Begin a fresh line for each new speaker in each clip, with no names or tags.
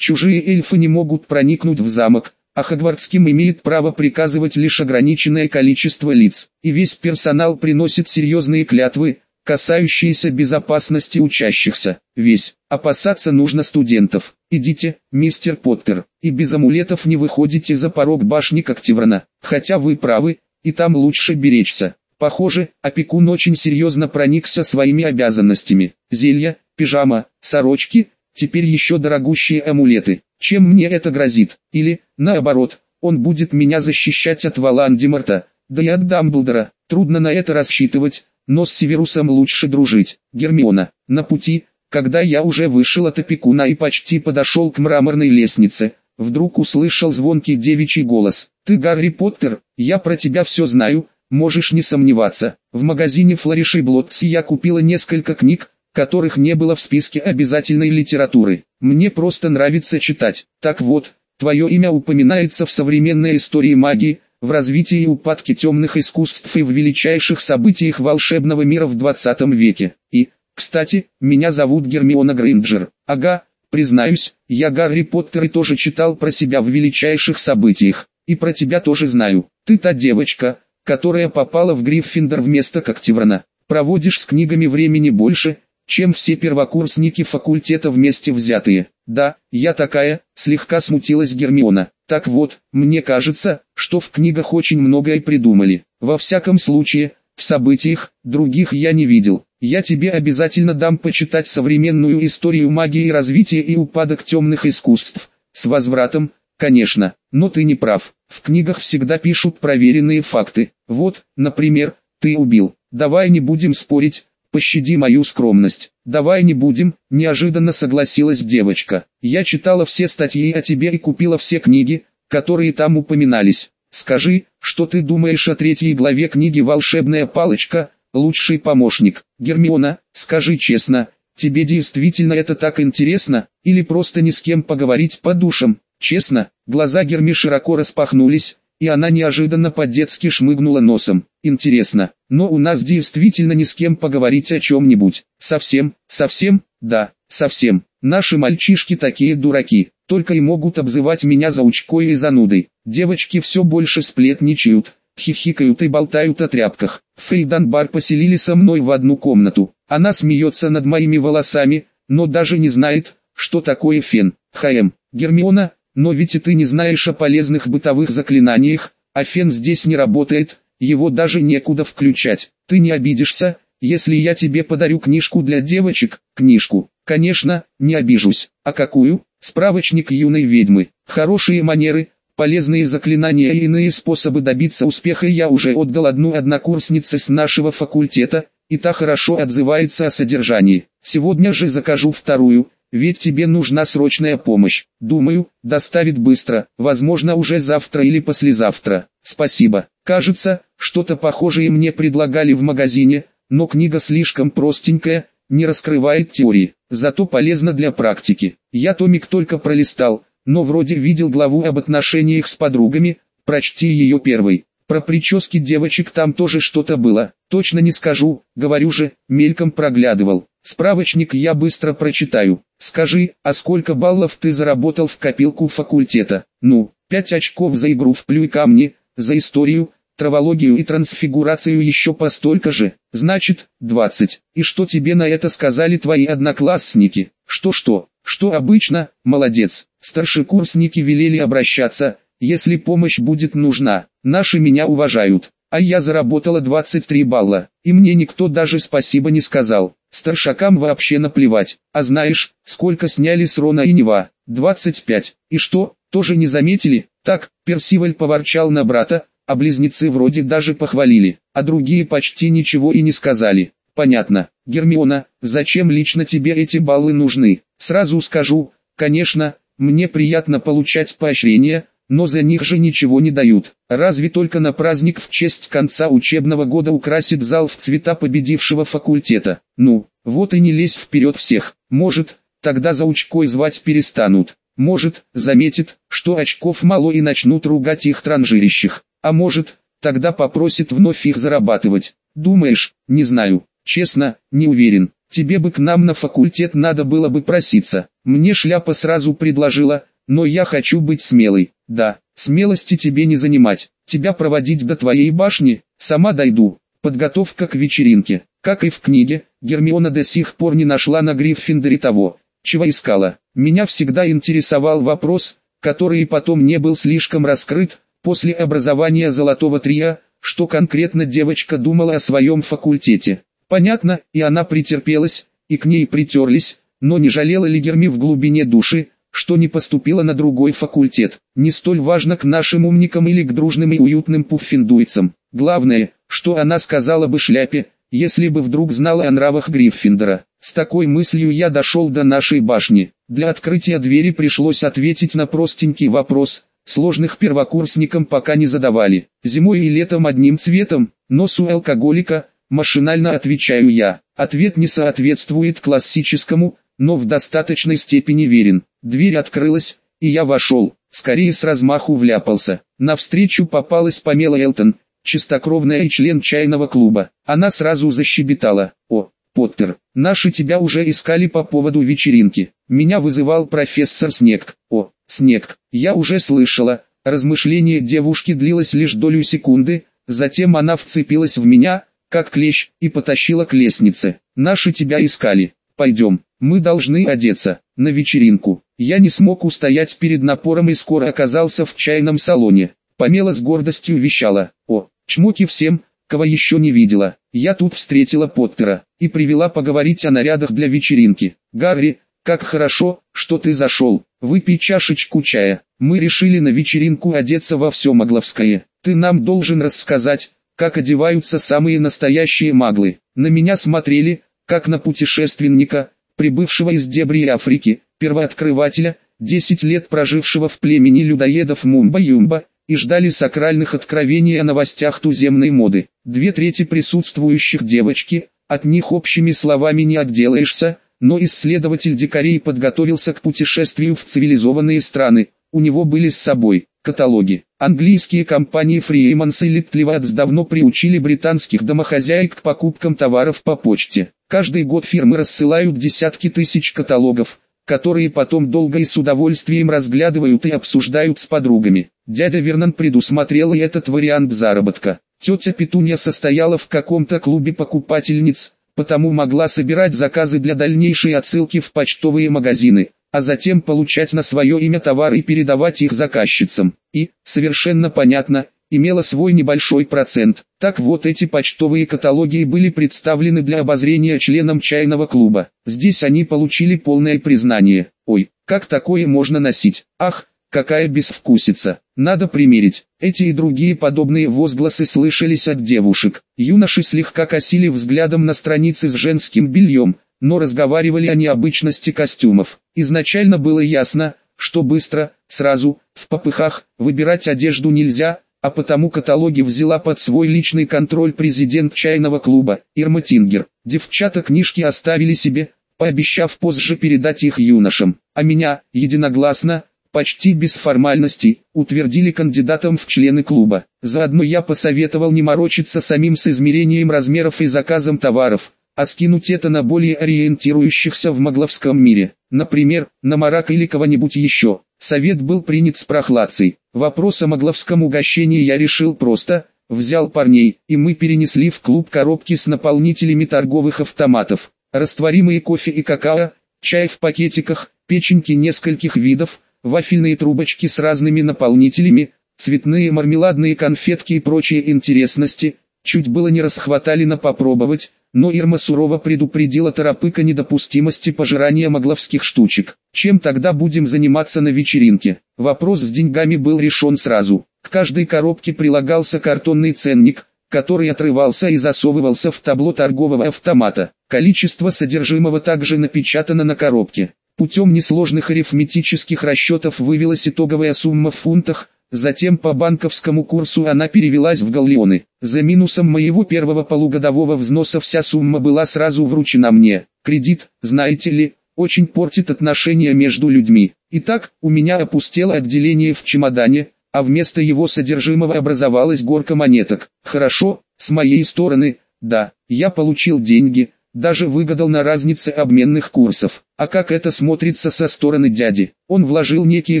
Чужие эльфы не могут проникнуть в замок, а Хогвартским имеет право приказывать лишь ограниченное количество лиц, и весь персонал приносит серьезные клятвы, касающиеся безопасности учащихся. Весь. Опасаться нужно студентов. Идите, мистер Поттер, и без амулетов не выходите за порог башни Коктеврана. Хотя вы правы, и там лучше беречься. Похоже, опекун очень серьезно проникся своими обязанностями. Зелья, пижама, сорочки, теперь еще дорогущие амулеты. Чем мне это грозит? Или, наоборот, он будет меня защищать от Валандимарта, да и от Дамблдора. Трудно на это рассчитывать, но с Северусом лучше дружить. Гермиона, на пути, когда я уже вышел от опекуна и почти подошел к мраморной лестнице, вдруг услышал звонкий девичий голос. «Ты Гарри Поттер, я про тебя все знаю, можешь не сомневаться. В магазине Флориши Блотси я купила несколько книг, которых не было в списке обязательной литературы. Мне просто нравится читать. Так вот, твое имя упоминается в современной истории магии, в развитии и упадке темных искусств и в величайших событиях волшебного мира в 20 веке. И, кстати, меня зовут Гермиона Грейнджер. Ага, признаюсь, я Гарри Поттер и тоже читал про себя в величайших событиях. И про тебя тоже знаю. Ты та девочка, которая попала в Гриффиндор вместо Коктеврана. Проводишь с книгами времени больше, чем все первокурсники факультета вместе взятые. Да, я такая, слегка смутилась Гермиона. Так вот, мне кажется, что в книгах очень многое придумали. Во всяком случае, в событиях, других я не видел. Я тебе обязательно дам почитать современную историю магии развития и упадок темных искусств. С возвратом, конечно, но ты не прав. В книгах всегда пишут проверенные факты. Вот, например, ты убил. Давай не будем спорить, пощади мою скромность. Давай не будем, неожиданно согласилась девочка. Я читала все статьи о тебе и купила все книги, которые там упоминались. Скажи, что ты думаешь о третьей главе книги «Волшебная палочка», лучший помощник. Гермиона, скажи честно, тебе действительно это так интересно, или просто ни с кем поговорить по душам? Честно, глаза Герми широко распахнулись, и она неожиданно по-детски шмыгнула носом. Интересно, но у нас действительно ни с кем поговорить о чем-нибудь. Совсем, совсем, да, совсем. Наши мальчишки такие дураки, только и могут обзывать меня заучкой и занудой. Девочки все больше сплетничают, хихикают и болтают о тряпках. Фейданбар поселили со мной в одну комнату. Она смеется над моими волосами, но даже не знает, что такое фен. ХМ. Гермиона, но ведь и ты не знаешь о полезных бытовых заклинаниях, а фен здесь не работает, его даже некуда включать. Ты не обидишься, если я тебе подарю книжку для девочек, книжку. Конечно, не обижусь. А какую? Справочник юной ведьмы. Хорошие манеры, полезные заклинания и иные способы добиться успеха я уже отдал одну однокурснице с нашего факультета, и та хорошо отзывается о содержании. Сегодня же закажу вторую, ведь тебе нужна срочная помощь. Думаю, доставит быстро, возможно уже завтра или послезавтра. Спасибо. Кажется, что-то похожее мне предлагали в магазине, но книга слишком простенькая, не раскрывает теории, зато полезна для практики. Я томик только пролистал, но вроде видел главу об отношениях с подругами, прочти ее первой. Про прически девочек там тоже что-то было, точно не скажу, говорю же, мельком проглядывал. Справочник я быстро прочитаю. Скажи, а сколько баллов ты заработал в копилку факультета? Ну, 5 очков за игру в плюй камни, за историю, травологию и трансфигурацию еще по столько же, значит, 20. И что тебе на это сказали твои одноклассники? Что-что? Что обычно, молодец, старшекурсники велели обращаться, если помощь будет нужна. Наши меня уважают, а я заработала 23 балла, и мне никто даже спасибо не сказал. Старшакам вообще наплевать. А знаешь, сколько сняли с Рона и Нева? 25. И что, тоже не заметили? Так, Персиваль поворчал на брата, а близнецы вроде даже похвалили, а другие почти ничего и не сказали. Понятно. Гермиона, зачем лично тебе эти баллы нужны? Сразу скажу, конечно, мне приятно получать поощрения, но за них же ничего не дают. Разве только на праздник в честь конца учебного года украсит зал в цвета победившего факультета. Ну, вот и не лезь вперед всех. Может, тогда за учкой звать перестанут. Может, заметит, что очков мало и начнут ругать их транжирящих. А может, тогда попросит вновь их зарабатывать. Думаешь, не знаю. Честно, не уверен. тебе бы к нам на факультет надо было бы проситься. Мне шляпа сразу предложила, но я хочу быть смелой. Да, смелости тебе не занимать. Тебя проводить до твоей башни, сама дойду. Подготовка к вечеринке. Как и в книге, Гермиона до сих пор не нашла на Гриффиндоре того, чего искала. Меня всегда интересовал вопрос, который потом не был слишком раскрыт, после образования Золотого Трия, что конкретно девочка думала о своем факультете. Понятно, и она претерпелась, и к ней притерлись, но не жалела ли Герми в глубине души, что не поступила на другой факультет. Не столь важно к нашим умникам или к дружным и уютным пуффиндуйцам. Главное, что она сказала бы шляпе, если бы вдруг знала о нравах Гриффиндора. С такой мыслью я дошел до нашей башни. Для открытия двери пришлось ответить на простенький вопрос, сложных первокурсникам пока не задавали. Зимой и летом одним цветом, нос у алкоголика, машинально отвечаю я. Ответ не соответствует классическому, но в достаточной степени верен. Дверь открылась, и я вошел, скорее с размаху вляпался. Навстречу попалась Памела Элтон, чистокровная и член чайного клуба. Она сразу защебетала. «О, Поттер, наши тебя уже искали по поводу вечеринки. Меня вызывал профессор Снег. О, Снег, я уже слышала». Размышление девушки длилось лишь долю секунды, затем она вцепилась в меня, как клещ, и потащила к лестнице. «Наши тебя искали. Пойдем, мы должны одеться, на вечеринку». Я не смог устоять перед напором и скоро оказался в чайном салоне. Помела с гордостью вещала, «О, чмоки всем, кого еще не видела. Я тут встретила Поттера и привела поговорить о нарядах для вечеринки. Гарри, как хорошо, что ты зашел. Выпей чашечку чая. Мы решили на вечеринку одеться во все магловское. Ты нам должен рассказать, как одеваются самые настоящие маглы. На меня смотрели, как на путешественника, прибывшего из дебри Африки, первооткрывателя, 10 лет прожившего в племени людоедов Мумба-Юмба, и ждали сакральных откровений о новостях туземной моды. Две трети присутствующих девочки, от них общими словами не отделаешься, но исследователь дикарей подготовился к путешествию в цивилизованные страны, у него были с собой каталоги. Английские компании Freemans и Littlewads давно приучили британских домохозяек к покупкам товаров по почте. Каждый год фирмы рассылают десятки тысяч каталогов, которые потом долго и с удовольствием разглядывают и обсуждают с подругами. Дядя Вернон предусмотрел и этот вариант заработка. Тетя Петунья состояла в каком-то клубе покупательниц, потому могла собирать заказы для дальнейшей отсылки в почтовые магазины, а затем получать на свое имя товар и передавать их заказчицам. И, совершенно понятно, имела свой небольшой процент. Так вот эти почтовые каталоги были представлены для обозрения членам чайного клуба. Здесь они получили полное признание. Ой, как такое можно носить? Ах, какая безвкусица. Надо примерить. Эти и другие подобные возгласы слышались от девушек. Юноши слегка косили взглядом на страницы с женским бельем, но разговаривали о необычности костюмов. Изначально было ясно, что быстро, сразу, в попыхах, выбирать одежду нельзя, а потому каталоги взяла под свой личный контроль президент чайного клуба, Ирма Тингер. Девчата книжки оставили себе, пообещав позже передать их юношам, а меня, единогласно, почти без формальностей, утвердили кандидатом в члены клуба. Заодно я посоветовал не морочиться самим с измерением размеров и заказом товаров, а скинуть это на более ориентирующихся в магловском мире, например, на Марак или кого-нибудь еще. Совет был принят с прохладцей. Вопрос о магловском угощении я решил просто, взял парней, и мы перенесли в клуб коробки с наполнителями торговых автоматов, растворимые кофе и какао, чай в пакетиках, печеньки нескольких видов, вафельные трубочки с разными наполнителями, цветные мармеладные конфетки и прочие интересности, чуть было не расхватали на попробовать, но Ирма сурово предупредила Тарапыка недопустимости пожирания магловских штучек. Чем тогда будем заниматься на вечеринке? Вопрос с деньгами был решен сразу. К каждой коробке прилагался картонный ценник, который отрывался и засовывался в табло торгового автомата. Количество содержимого также напечатано на коробке. Путем несложных арифметических расчетов вывелась итоговая сумма в фунтах, Затем по банковскому курсу она перевелась в галлеоны. За минусом моего первого полугодового взноса вся сумма была сразу вручена мне. Кредит, знаете ли, очень портит отношения между людьми. Итак, у меня опустело отделение в чемодане, а вместо его содержимого образовалась горка монеток. Хорошо, с моей стороны, да, я получил деньги, даже выгадал на разнице обменных курсов. А как это смотрится со стороны дяди? Он вложил некие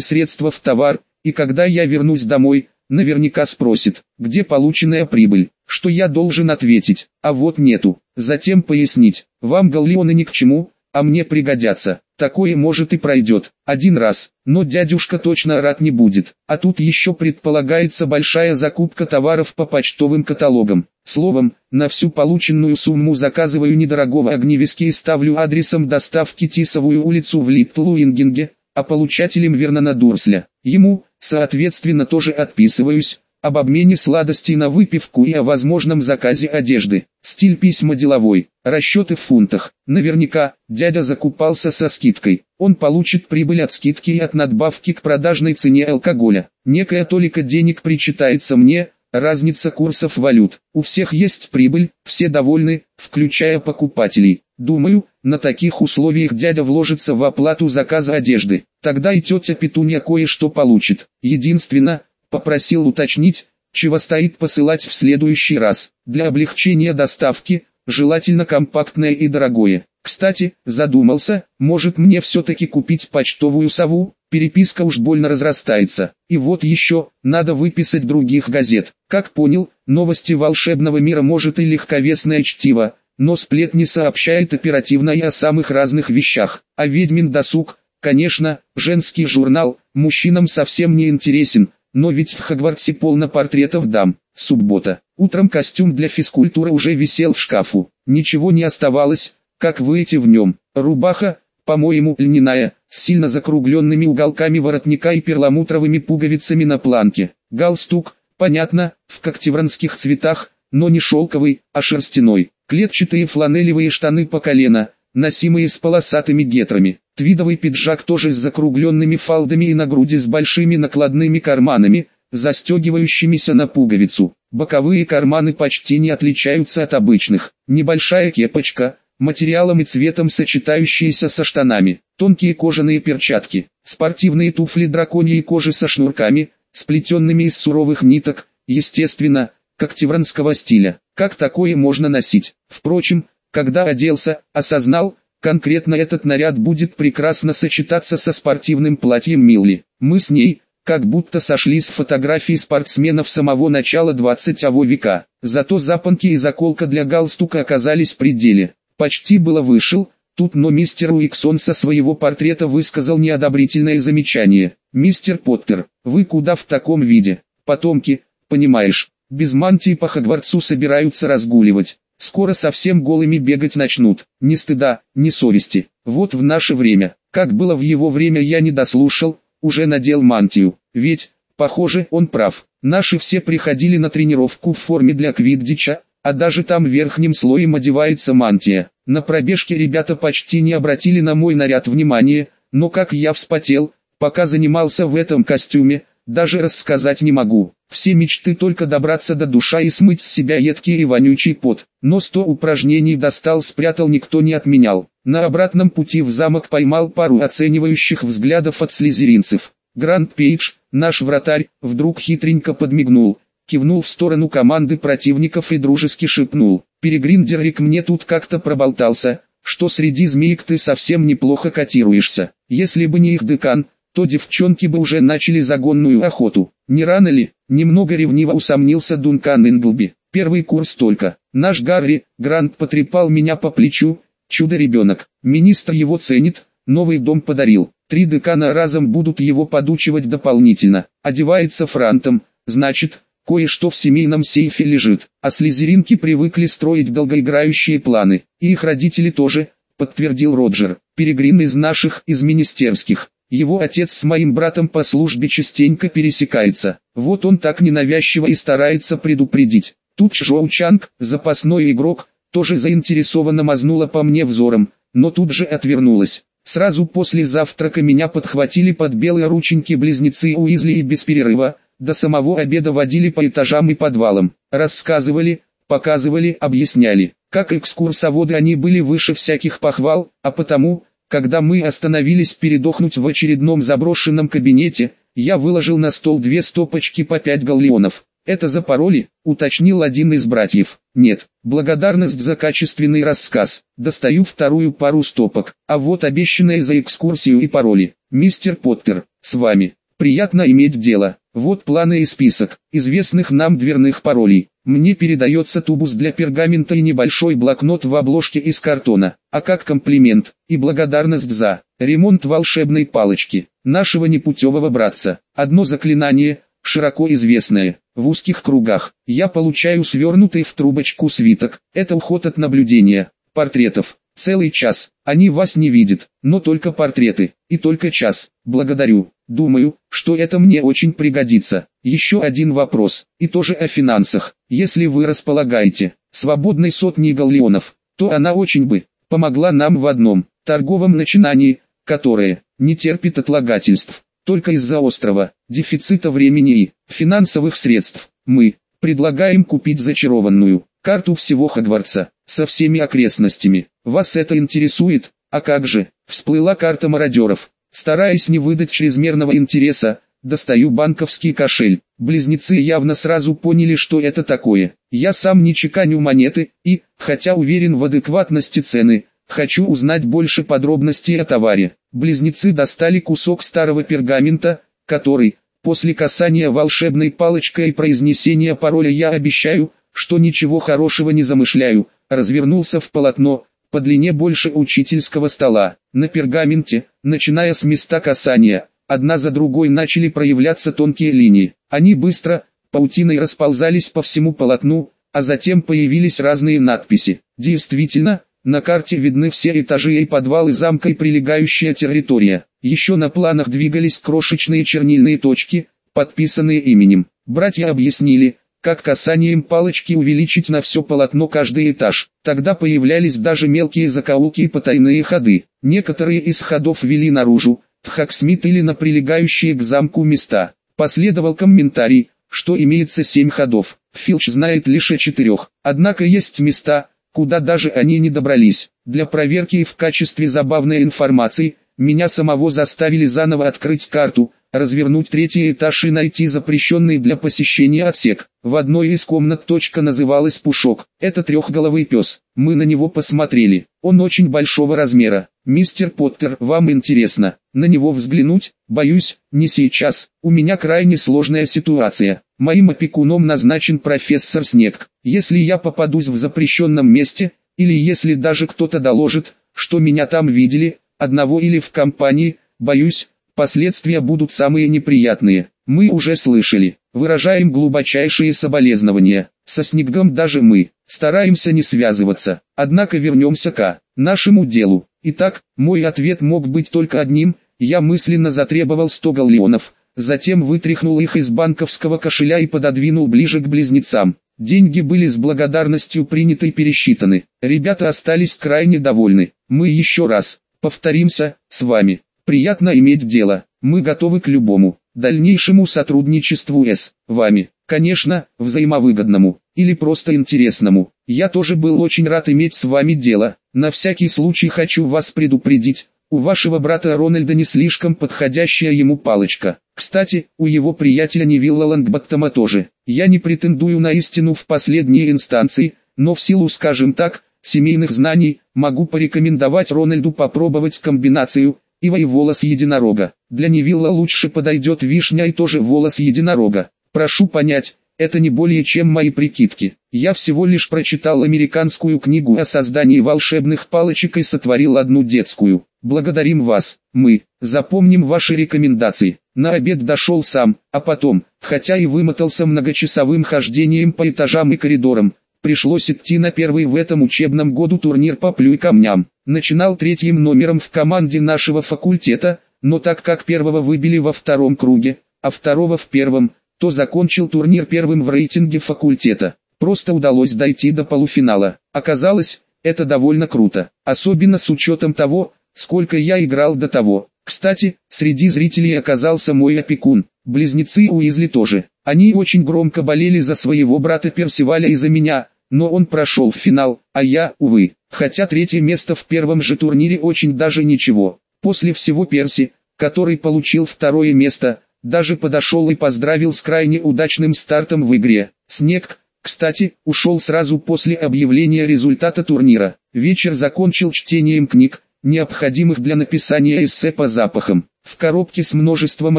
средства в товар, и когда я вернусь домой, наверняка спросит, где полученная прибыль, что я должен ответить, а вот нету. Затем пояснить, вам галлеоны ни к чему, а мне пригодятся. Такое может и пройдет, один раз, но дядюшка точно рад не будет. А тут еще предполагается большая закупка товаров по почтовым каталогам. Словом, на всю полученную сумму заказываю недорогого огневиски и ставлю адресом доставки Тисовую улицу в Литтлуингинге, а получателем Вернона Дурсля. Ему, соответственно тоже отписываюсь, об обмене сладостей на выпивку и о возможном заказе одежды. Стиль письма деловой, расчеты в фунтах. Наверняка, дядя закупался со скидкой. Он получит прибыль от скидки и от надбавки к продажной цене алкоголя. Некая толика денег причитается мне, разница курсов валют. У всех есть прибыль, все довольны, включая покупателей. Думаю, на таких условиях дядя вложится в оплату заказа одежды. Тогда и тетя Петунья кое-что получит. Единственное, Попросил уточнить, чего стоит посылать в следующий раз. Для облегчения доставки, желательно компактное и дорогое. Кстати, задумался, может мне все-таки купить почтовую сову, переписка уж больно разрастается. И вот еще, надо выписать других газет. Как понял, новости волшебного мира может и легковесное чтиво, но сплетни сообщает оперативно и о самых разных вещах. А ведьмин досуг, конечно, женский журнал, мужчинам совсем не интересен, но ведь в Хогвартсе полно портретов дам. Суббота. Утром костюм для физкультуры уже висел в шкафу. Ничего не оставалось, как выйти в нем. Рубаха, по-моему, льняная, с сильно закругленными уголками воротника и перламутровыми пуговицами на планке. Галстук, понятно, в когтевранских цветах, но не шелковый, а шерстяной. Клетчатые фланелевые штаны по колено, носимые с полосатыми гетрами. Твидовый пиджак тоже с закругленными фалдами и на груди с большими накладными карманами, застегивающимися на пуговицу. Боковые карманы почти не отличаются от обычных. Небольшая кепочка, материалом и цветом сочетающиеся со штанами. Тонкие кожаные перчатки, спортивные туфли драконьей кожи со шнурками, сплетенными из суровых ниток, естественно, как тевранского стиля. Как такое можно носить? Впрочем, когда оделся, осознал, конкретно этот наряд будет прекрасно сочетаться со спортивным платьем Милли. Мы с ней, как будто сошли с фотографий спортсменов самого начала 20 века. Зато запонки и заколка для галстука оказались пределе. Почти было вышел, тут но мистер Уиксон со своего портрета высказал неодобрительное замечание. «Мистер Поттер, вы куда в таком виде? Потомки, понимаешь, без мантии по Хогвартсу собираются разгуливать. Скоро совсем голыми бегать начнут, ни стыда, ни совести. Вот в наше время, как было в его время я не дослушал, уже надел мантию. Ведь, похоже, он прав. Наши все приходили на тренировку в форме для квиддича, а даже там верхним слоем одевается мантия. На пробежке ребята почти не обратили на мой наряд внимания, но как я вспотел, пока занимался в этом костюме, даже рассказать не могу. Все мечты только добраться до душа и смыть с себя едкий и вонючий пот. Но сто упражнений достал спрятал никто не отменял. На обратном пути в замок поймал пару оценивающих взглядов от слезеринцев. Гранд Пейдж, наш вратарь, вдруг хитренько подмигнул, кивнул в сторону команды противников и дружески шепнул. Перегриндерик мне тут как-то проболтался, что среди змеек ты совсем неплохо котируешься. Если бы не их декан, то девчонки бы уже начали загонную охоту. Не рано ли? Немного ревниво усомнился Дункан Инглби. Первый курс только. Наш Гарри, Грант потрепал меня по плечу. Чудо-ребенок. Министр его ценит, новый дом подарил. Три декана разом будут его подучивать дополнительно. Одевается франтом, значит, кое-что в семейном сейфе лежит. А слезеринки привыкли строить долгоиграющие планы. И их родители тоже, подтвердил Роджер. Перегрин из наших, из министерских. Его отец с моим братом по службе частенько пересекается. Вот он так ненавязчиво и старается предупредить. Тут Чжоу Чанг, запасной игрок, тоже заинтересованно мазнула по мне взором, но тут же отвернулась. Сразу после завтрака меня подхватили под белые рученьки близнецы Уизли и без перерыва, до самого обеда водили по этажам и подвалам, рассказывали, показывали, объясняли. Как экскурсоводы они были выше всяких похвал, а потому, когда мы остановились передохнуть в очередном заброшенном кабинете, я выложил на стол две стопочки по пять галлеонов. Это за пароли, уточнил один из братьев. Нет, благодарность за качественный рассказ. Достаю вторую пару стопок, а вот обещанные за экскурсию и пароли. Мистер Поттер, с вами. Приятно иметь дело. Вот планы и список известных нам дверных паролей. Мне передается тубус для пергамента и небольшой блокнот в обложке из картона, а как комплимент и благодарность за ремонт волшебной палочки, нашего непутевого братца. Одно заклинание, широко известное, в узких кругах. Я получаю свернутый в трубочку свиток, это уход от наблюдения, портретов. Целый час, они вас не видят, но только портреты, и только час. Благодарю. Думаю, что это мне очень пригодится. Еще один вопрос, и тоже о финансах. Если вы располагаете свободной сотней галлеонов, то она очень бы помогла нам в одном торговом начинании, которое не терпит отлагательств. Только из-за острова, дефицита времени и финансовых средств, мы предлагаем купить зачарованную карту всего Хогвартса, со всеми окрестностями. Вас это интересует? А как же, всплыла карта мародеров. Стараясь не выдать чрезмерного интереса, достаю банковский кошель. Близнецы явно сразу поняли, что это такое. Я сам не чеканю монеты, и, хотя уверен в адекватности цены, хочу узнать больше подробностей о товаре. Близнецы достали кусок старого пергамента, который, после касания волшебной палочкой и произнесения пароля «Я обещаю», что ничего хорошего не замышляю, развернулся в полотно, по длине больше учительского стола. На пергаменте, начиная с места касания, одна за другой начали проявляться тонкие линии. Они быстро, паутиной расползались по всему полотну, а затем появились разные надписи. Действительно, на карте видны все этажи и подвалы замка и прилегающая территория. Еще на планах двигались крошечные чернильные точки, подписанные именем. Братья объяснили, как касанием палочки увеличить на все полотно каждый этаж. Тогда появлялись даже мелкие закоулки и потайные ходы. Некоторые из ходов вели наружу, в Хаксмит или на прилегающие к замку места. Последовал комментарий, что имеется семь ходов. Филч знает лишь о четырех. Однако есть места, куда даже они не добрались. Для проверки и в качестве забавной информации, меня самого заставили заново открыть карту, развернуть третий этаж и найти запрещенный для посещения отсек. В одной из комнат точка называлась Пушок. Это трехголовый пес. Мы на него посмотрели. Он очень большого размера. Мистер Поттер, вам интересно на него взглянуть? Боюсь, не сейчас. У меня крайне сложная ситуация. Моим опекуном назначен профессор Снег. Если я попадусь в запрещенном месте, или если даже кто-то доложит, что меня там видели, одного или в компании, боюсь, Последствия будут самые неприятные. Мы уже слышали. Выражаем глубочайшие соболезнования. Со Снегом даже мы стараемся не связываться. Однако вернемся к нашему делу. Итак, мой ответ мог быть только одним. Я мысленно затребовал 100 галлеонов. Затем вытряхнул их из банковского кошеля и пододвинул ближе к близнецам. Деньги были с благодарностью приняты и пересчитаны. Ребята остались крайне довольны. Мы еще раз повторимся с вами. Приятно иметь дело, мы готовы к любому, дальнейшему сотрудничеству с вами, конечно, взаимовыгодному, или просто интересному. Я тоже был очень рад иметь с вами дело, на всякий случай хочу вас предупредить, у вашего брата Рональда не слишком подходящая ему палочка. Кстати, у его приятеля Невилла Лангбаттома тоже. Я не претендую на истину в последней инстанции, но в силу, скажем так, семейных знаний, могу порекомендовать Рональду попробовать комбинацию, и волос единорога. Для Невилла лучше подойдет вишня и тоже волос единорога. Прошу понять, это не более чем мои прикидки. Я всего лишь прочитал американскую книгу о создании волшебных палочек и сотворил одну детскую. Благодарим вас, мы, запомним ваши рекомендации. На обед дошел сам, а потом, хотя и вымотался многочасовым хождением по этажам и коридорам, пришлось идти на первый в этом учебном году турнир по плюй камням. Начинал третьим номером в команде нашего факультета, но так как первого выбили во втором круге, а второго в первом, то закончил турнир первым в рейтинге факультета. Просто удалось дойти до полуфинала. Оказалось, это довольно круто, особенно с учетом того, сколько я играл до того. Кстати, среди зрителей оказался мой опекун, близнецы Уизли тоже. Они очень громко болели за своего брата Персиваля и за меня, но он прошел в финал, а я, увы. Хотя третье место в первом же турнире очень даже ничего. После всего Перси, который получил второе место, даже подошел и поздравил с крайне удачным стартом в игре. Снег, кстати, ушел сразу после объявления результата турнира. Вечер закончил чтением книг, необходимых для написания эссе по запахам. В коробке с множеством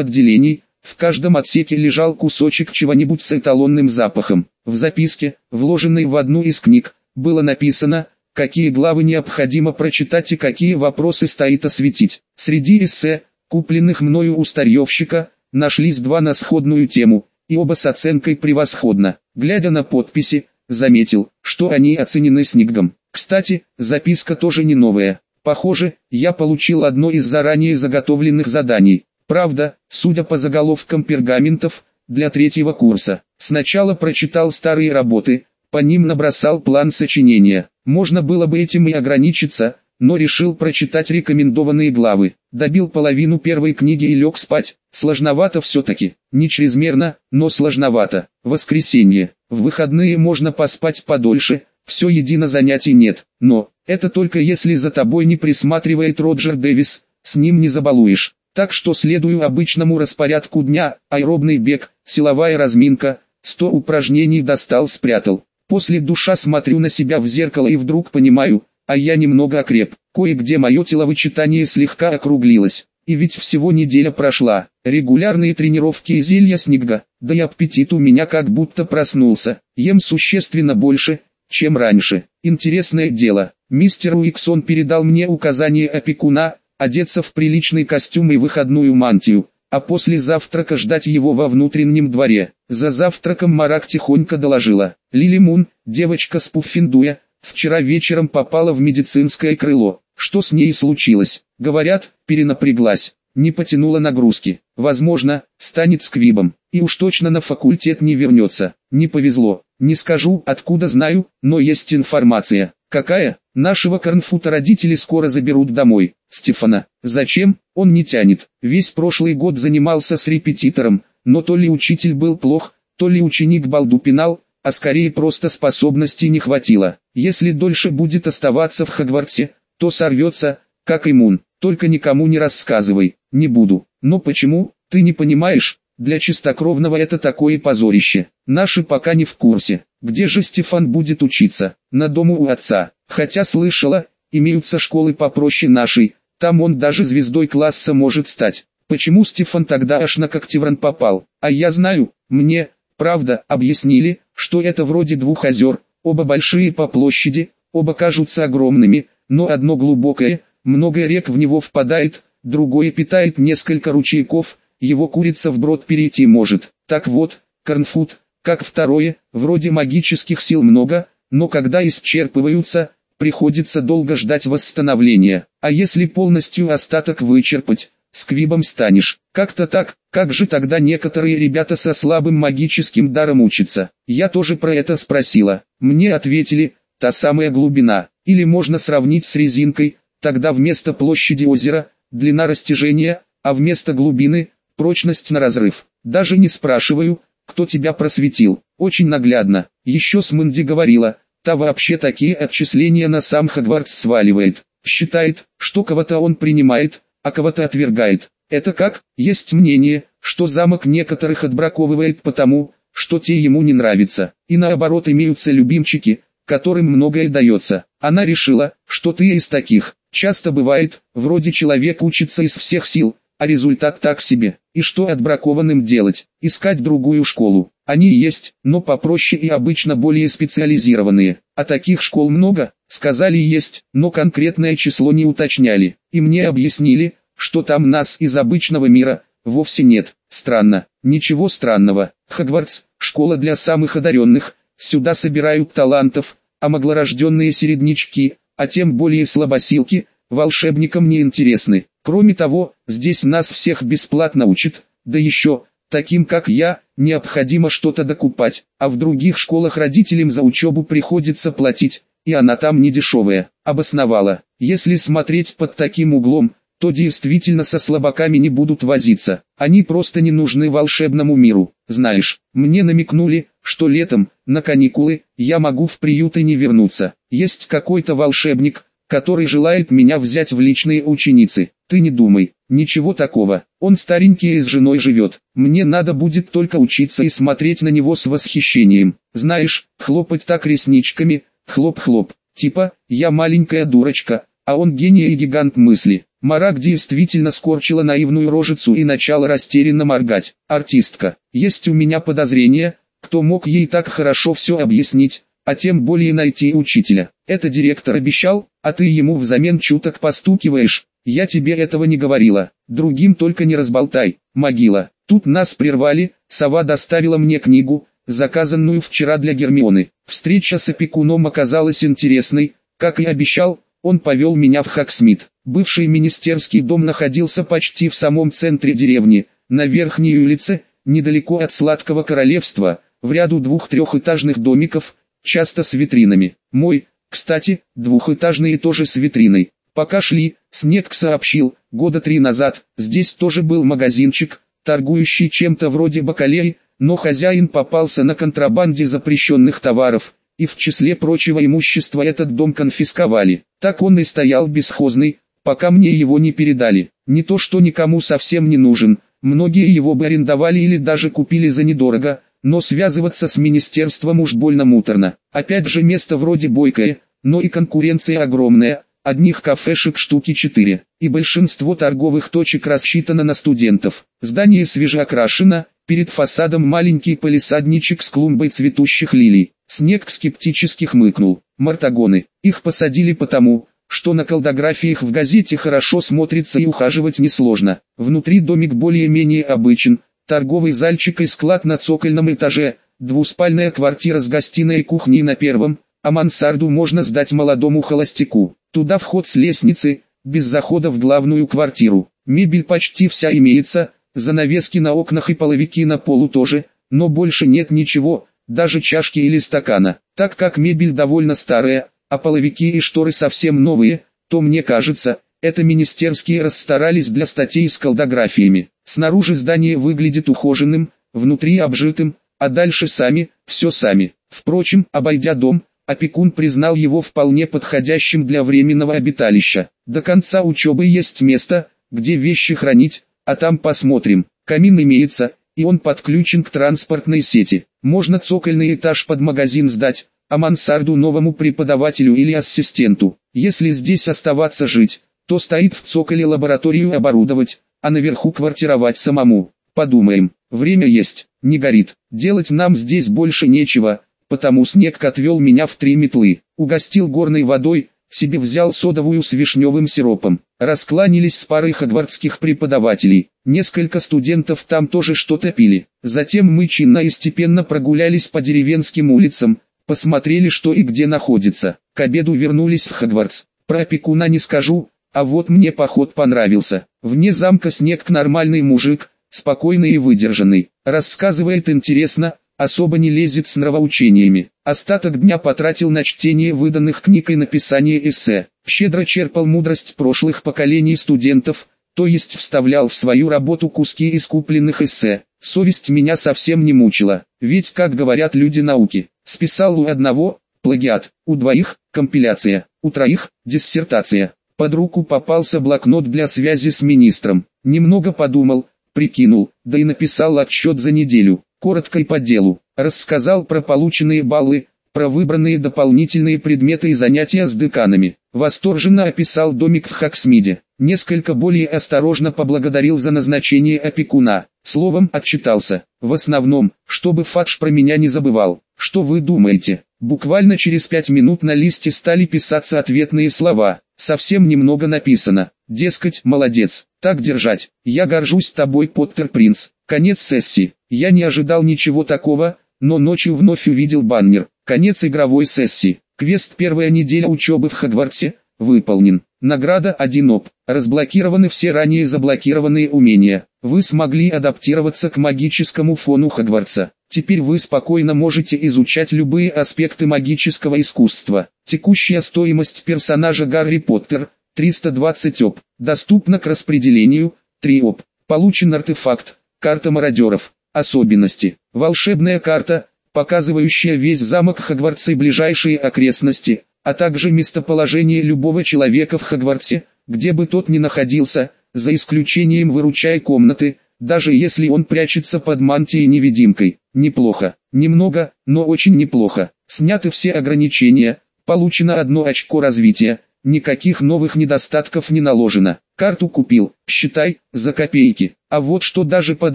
отделений, в каждом отсеке лежал кусочек чего-нибудь с эталонным запахом. В записке, вложенной в одну из книг, было написано, какие главы необходимо прочитать и какие вопросы стоит осветить. Среди эссе, купленных мною у старьевщика, нашлись два на сходную тему, и оба с оценкой превосходно. Глядя на подписи, заметил, что они оценены снегом. Кстати, записка тоже не новая. Похоже, я получил одно из заранее заготовленных заданий. Правда, судя по заголовкам пергаментов, для третьего курса. Сначала прочитал старые работы, по ним набросал план сочинения. Можно было бы этим и ограничиться, но решил прочитать рекомендованные главы. Добил половину первой книги и лег спать. Сложновато все-таки. Не чрезмерно, но сложновато. Воскресенье. В выходные можно поспать подольше, все едино занятий нет. Но, это только если за тобой не присматривает Роджер Дэвис, с ним не забалуешь. Так что следую обычному распорядку дня, аэробный бег, силовая разминка, 100 упражнений достал-спрятал. После душа смотрю на себя в зеркало и вдруг понимаю, а я немного окреп. Кое-где мое теловычитание слегка округлилось. И ведь всего неделя прошла. Регулярные тренировки и зелья снега, да и аппетит у меня как будто проснулся. Ем существенно больше, чем раньше. Интересное дело, мистер Уиксон передал мне указание опекуна, одеться в приличный костюм и выходную мантию, а после завтрака ждать его во внутреннем дворе. За завтраком Марак тихонько доложила. Лили Мун, девочка с Пуффиндуя, вчера вечером попала в медицинское крыло. Что с ней случилось? Говорят, перенапряглась, не потянула нагрузки. Возможно, станет сквибом, и уж точно на факультет не вернется. Не повезло. Не скажу, откуда знаю, но есть информация. Какая? Нашего Корнфута родители скоро заберут домой. Стефана. Зачем? Он не тянет. Весь прошлый год занимался с репетитором, но то ли учитель был плох, то ли ученик балду пинал, а скорее просто способностей не хватило. Если дольше будет оставаться в Хогвартсе, то сорвется, как иммун. Только никому не рассказывай, не буду. Но почему, ты не понимаешь, для чистокровного это такое позорище. Наши пока не в курсе. Где же Стефан будет учиться? На дому у отца. Хотя слышала, имеются школы попроще нашей, там он даже звездой класса может стать. Почему Стефан тогда аж на Коктевран попал? А я знаю, мне, правда, объяснили, что это вроде двух озер, оба большие по площади, оба кажутся огромными, но одно глубокое, много рек в него впадает, другое питает несколько ручейков, его курица вброд перейти может. Так вот, Корнфуд, как второе, вроде магических сил много, но когда исчерпываются, приходится долго ждать восстановления. А если полностью остаток вычерпать, сквибом станешь. Как-то так, как же тогда некоторые ребята со слабым магическим даром учатся? Я тоже про это спросила. Мне ответили, та самая глубина. Или можно сравнить с резинкой, тогда вместо площади озера, длина растяжения, а вместо глубины, прочность на разрыв. Даже не спрашиваю, кто тебя просветил. Очень наглядно. Еще с Мэнди говорила, та вообще такие отчисления на сам Хогвартс сваливает. Считает, что кого-то он принимает, а кого-то отвергает. Это как? Есть мнение, что замок некоторых отбраковывает потому, что те ему не нравятся. И наоборот имеются любимчики, которым многое дается. Она решила, что ты из таких. Часто бывает, вроде человек учится из всех сил, а результат так себе. И что отбракованным делать? Искать другую школу. Они есть, но попроще и обычно более специализированные. А таких школ много, сказали есть, но конкретное число не уточняли. И мне объяснили, что там нас из обычного мира, вовсе нет. Странно, ничего странного. Хогвартс, школа для самых одаренных, сюда собирают талантов, а моглорожденные середнячки, а тем более слабосилки, волшебникам не интересны. Кроме того, здесь нас всех бесплатно учат, да еще, таким как я, необходимо что-то докупать, а в других школах родителям за учебу приходится платить, и она там не дешевая. Обосновала, если смотреть под таким углом, то действительно со слабаками не будут возиться, они просто не нужны волшебному миру. Знаешь, мне намекнули, что летом, на каникулы, я могу в приют и не вернуться. Есть какой-то волшебник, который желает меня взять в личные ученицы. Ты не думай, ничего такого. Он старенький и с женой живет. Мне надо будет только учиться и смотреть на него с восхищением. Знаешь, хлопать так ресничками, хлоп-хлоп. Типа, я маленькая дурочка, а он гений и гигант мысли. Марак действительно скорчила наивную рожицу и начала растерянно моргать. Артистка, есть у меня подозрение, кто мог ей так хорошо все объяснить, а тем более найти учителя. Это директор обещал, а ты ему взамен чуток постукиваешь. Я тебе этого не говорила, другим только не разболтай, могила. Тут нас прервали, сова доставила мне книгу, заказанную вчера для Гермионы. Встреча с опекуном оказалась интересной, как и обещал, он повел меня в Хаксмит. Бывший министерский дом находился почти в самом центре деревни, на верхней улице, недалеко от Сладкого Королевства, в ряду двух-трехэтажных домиков, часто с витринами. Мой, кстати, двухэтажный тоже с витриной. Пока шли, Снег сообщил, года три назад, здесь тоже был магазинчик, торгующий чем-то вроде бакалеи, но хозяин попался на контрабанде запрещенных товаров, и в числе прочего имущества этот дом конфисковали. Так он и стоял бесхозный, пока мне его не передали. Не то что никому совсем не нужен, многие его бы арендовали или даже купили за недорого, но связываться с министерством уж больно муторно. Опять же место вроде бойкое, но и конкуренция огромная, одних кафешек штуки 4, и большинство торговых точек рассчитано на студентов. Здание свежеокрашено, перед фасадом маленький полисадничек с клумбой цветущих лилий. Снег скептически хмыкнул. Мартагоны, их посадили потому, что на колдографиях в газете хорошо смотрится и ухаживать несложно. Внутри домик более-менее обычен, торговый зальчик и склад на цокольном этаже, двуспальная квартира с гостиной и кухней на первом, а мансарду можно сдать молодому холостяку. Туда вход с лестницы, без захода в главную квартиру. Мебель почти вся имеется, занавески на окнах и половики на полу тоже, но больше нет ничего, даже чашки или стакана. Так как мебель довольно старая, а половики и шторы совсем новые, то мне кажется, это министерские расстарались для статей с колдографиями. Снаружи здание выглядит ухоженным, внутри обжитым, а дальше сами, все сами. Впрочем, обойдя дом, опекун признал его вполне подходящим для временного обиталища. До конца учебы есть место, где вещи хранить, а там посмотрим. Камин имеется, и он подключен к транспортной сети. Можно цокольный этаж под магазин сдать, а мансарду новому преподавателю или ассистенту. Если здесь оставаться жить, то стоит в цоколе лабораторию оборудовать, а наверху квартировать самому. Подумаем, время есть, не горит. Делать нам здесь больше нечего, потому снег отвел меня в три метлы. Угостил горной водой, себе взял содовую с вишневым сиропом. Раскланялись с парой хагвардских преподавателей. Несколько студентов там тоже что-то пили. Затем мы чинно и степенно прогулялись по деревенским улицам, посмотрели что и где находится. К обеду вернулись в Хагвардс. Про опекуна не скажу, а вот мне поход понравился. Вне замка снег нормальный мужик, спокойный и выдержанный. Рассказывает интересно, особо не лезет с нравоучениями. Остаток дня потратил на чтение выданных книг и написание эссе. Щедро черпал мудрость прошлых поколений студентов, то есть вставлял в свою работу куски из купленных эссе. Совесть меня совсем не мучила, ведь, как говорят люди науки, списал у одного – плагиат, у двоих – компиляция, у троих – диссертация. Под руку попался блокнот для связи с министром. Немного подумал, прикинул, да и написал отчет за неделю коротко и по делу, рассказал про полученные баллы, про выбранные дополнительные предметы и занятия с деканами. Восторженно описал домик в Хаксмиде. Несколько более осторожно поблагодарил за назначение опекуна. Словом, отчитался. В основном, чтобы Фадж про меня не забывал. Что вы думаете? Буквально через пять минут на листе стали писаться ответные слова. Совсем немного написано. Дескать, молодец. Так держать. Я горжусь тобой, Поттер Принц. Конец сессии. Я не ожидал ничего такого, но ночью вновь увидел баннер. Конец игровой сессии. Квест первая неделя учебы в Хогвартсе. Выполнен. Награда 1 оп. Разблокированы все ранее заблокированные умения. Вы смогли адаптироваться к магическому фону Хогвартса. Теперь вы спокойно можете изучать любые аспекты магического искусства. Текущая стоимость персонажа Гарри Поттер 320 оп. Доступна к распределению 3 оп. Получен артефакт. Карта мародеров. Особенности. Волшебная карта, показывающая весь замок Хогвартс и ближайшие окрестности, а также местоположение любого человека в Хогвартсе, где бы тот ни находился, за исключением выручай комнаты, даже если он прячется под мантией-невидимкой. Неплохо, немного, но очень неплохо. Сняты все ограничения, получено одно очко развития, никаких новых недостатков не наложено. Карту купил, считай, за копейки. А вот что даже под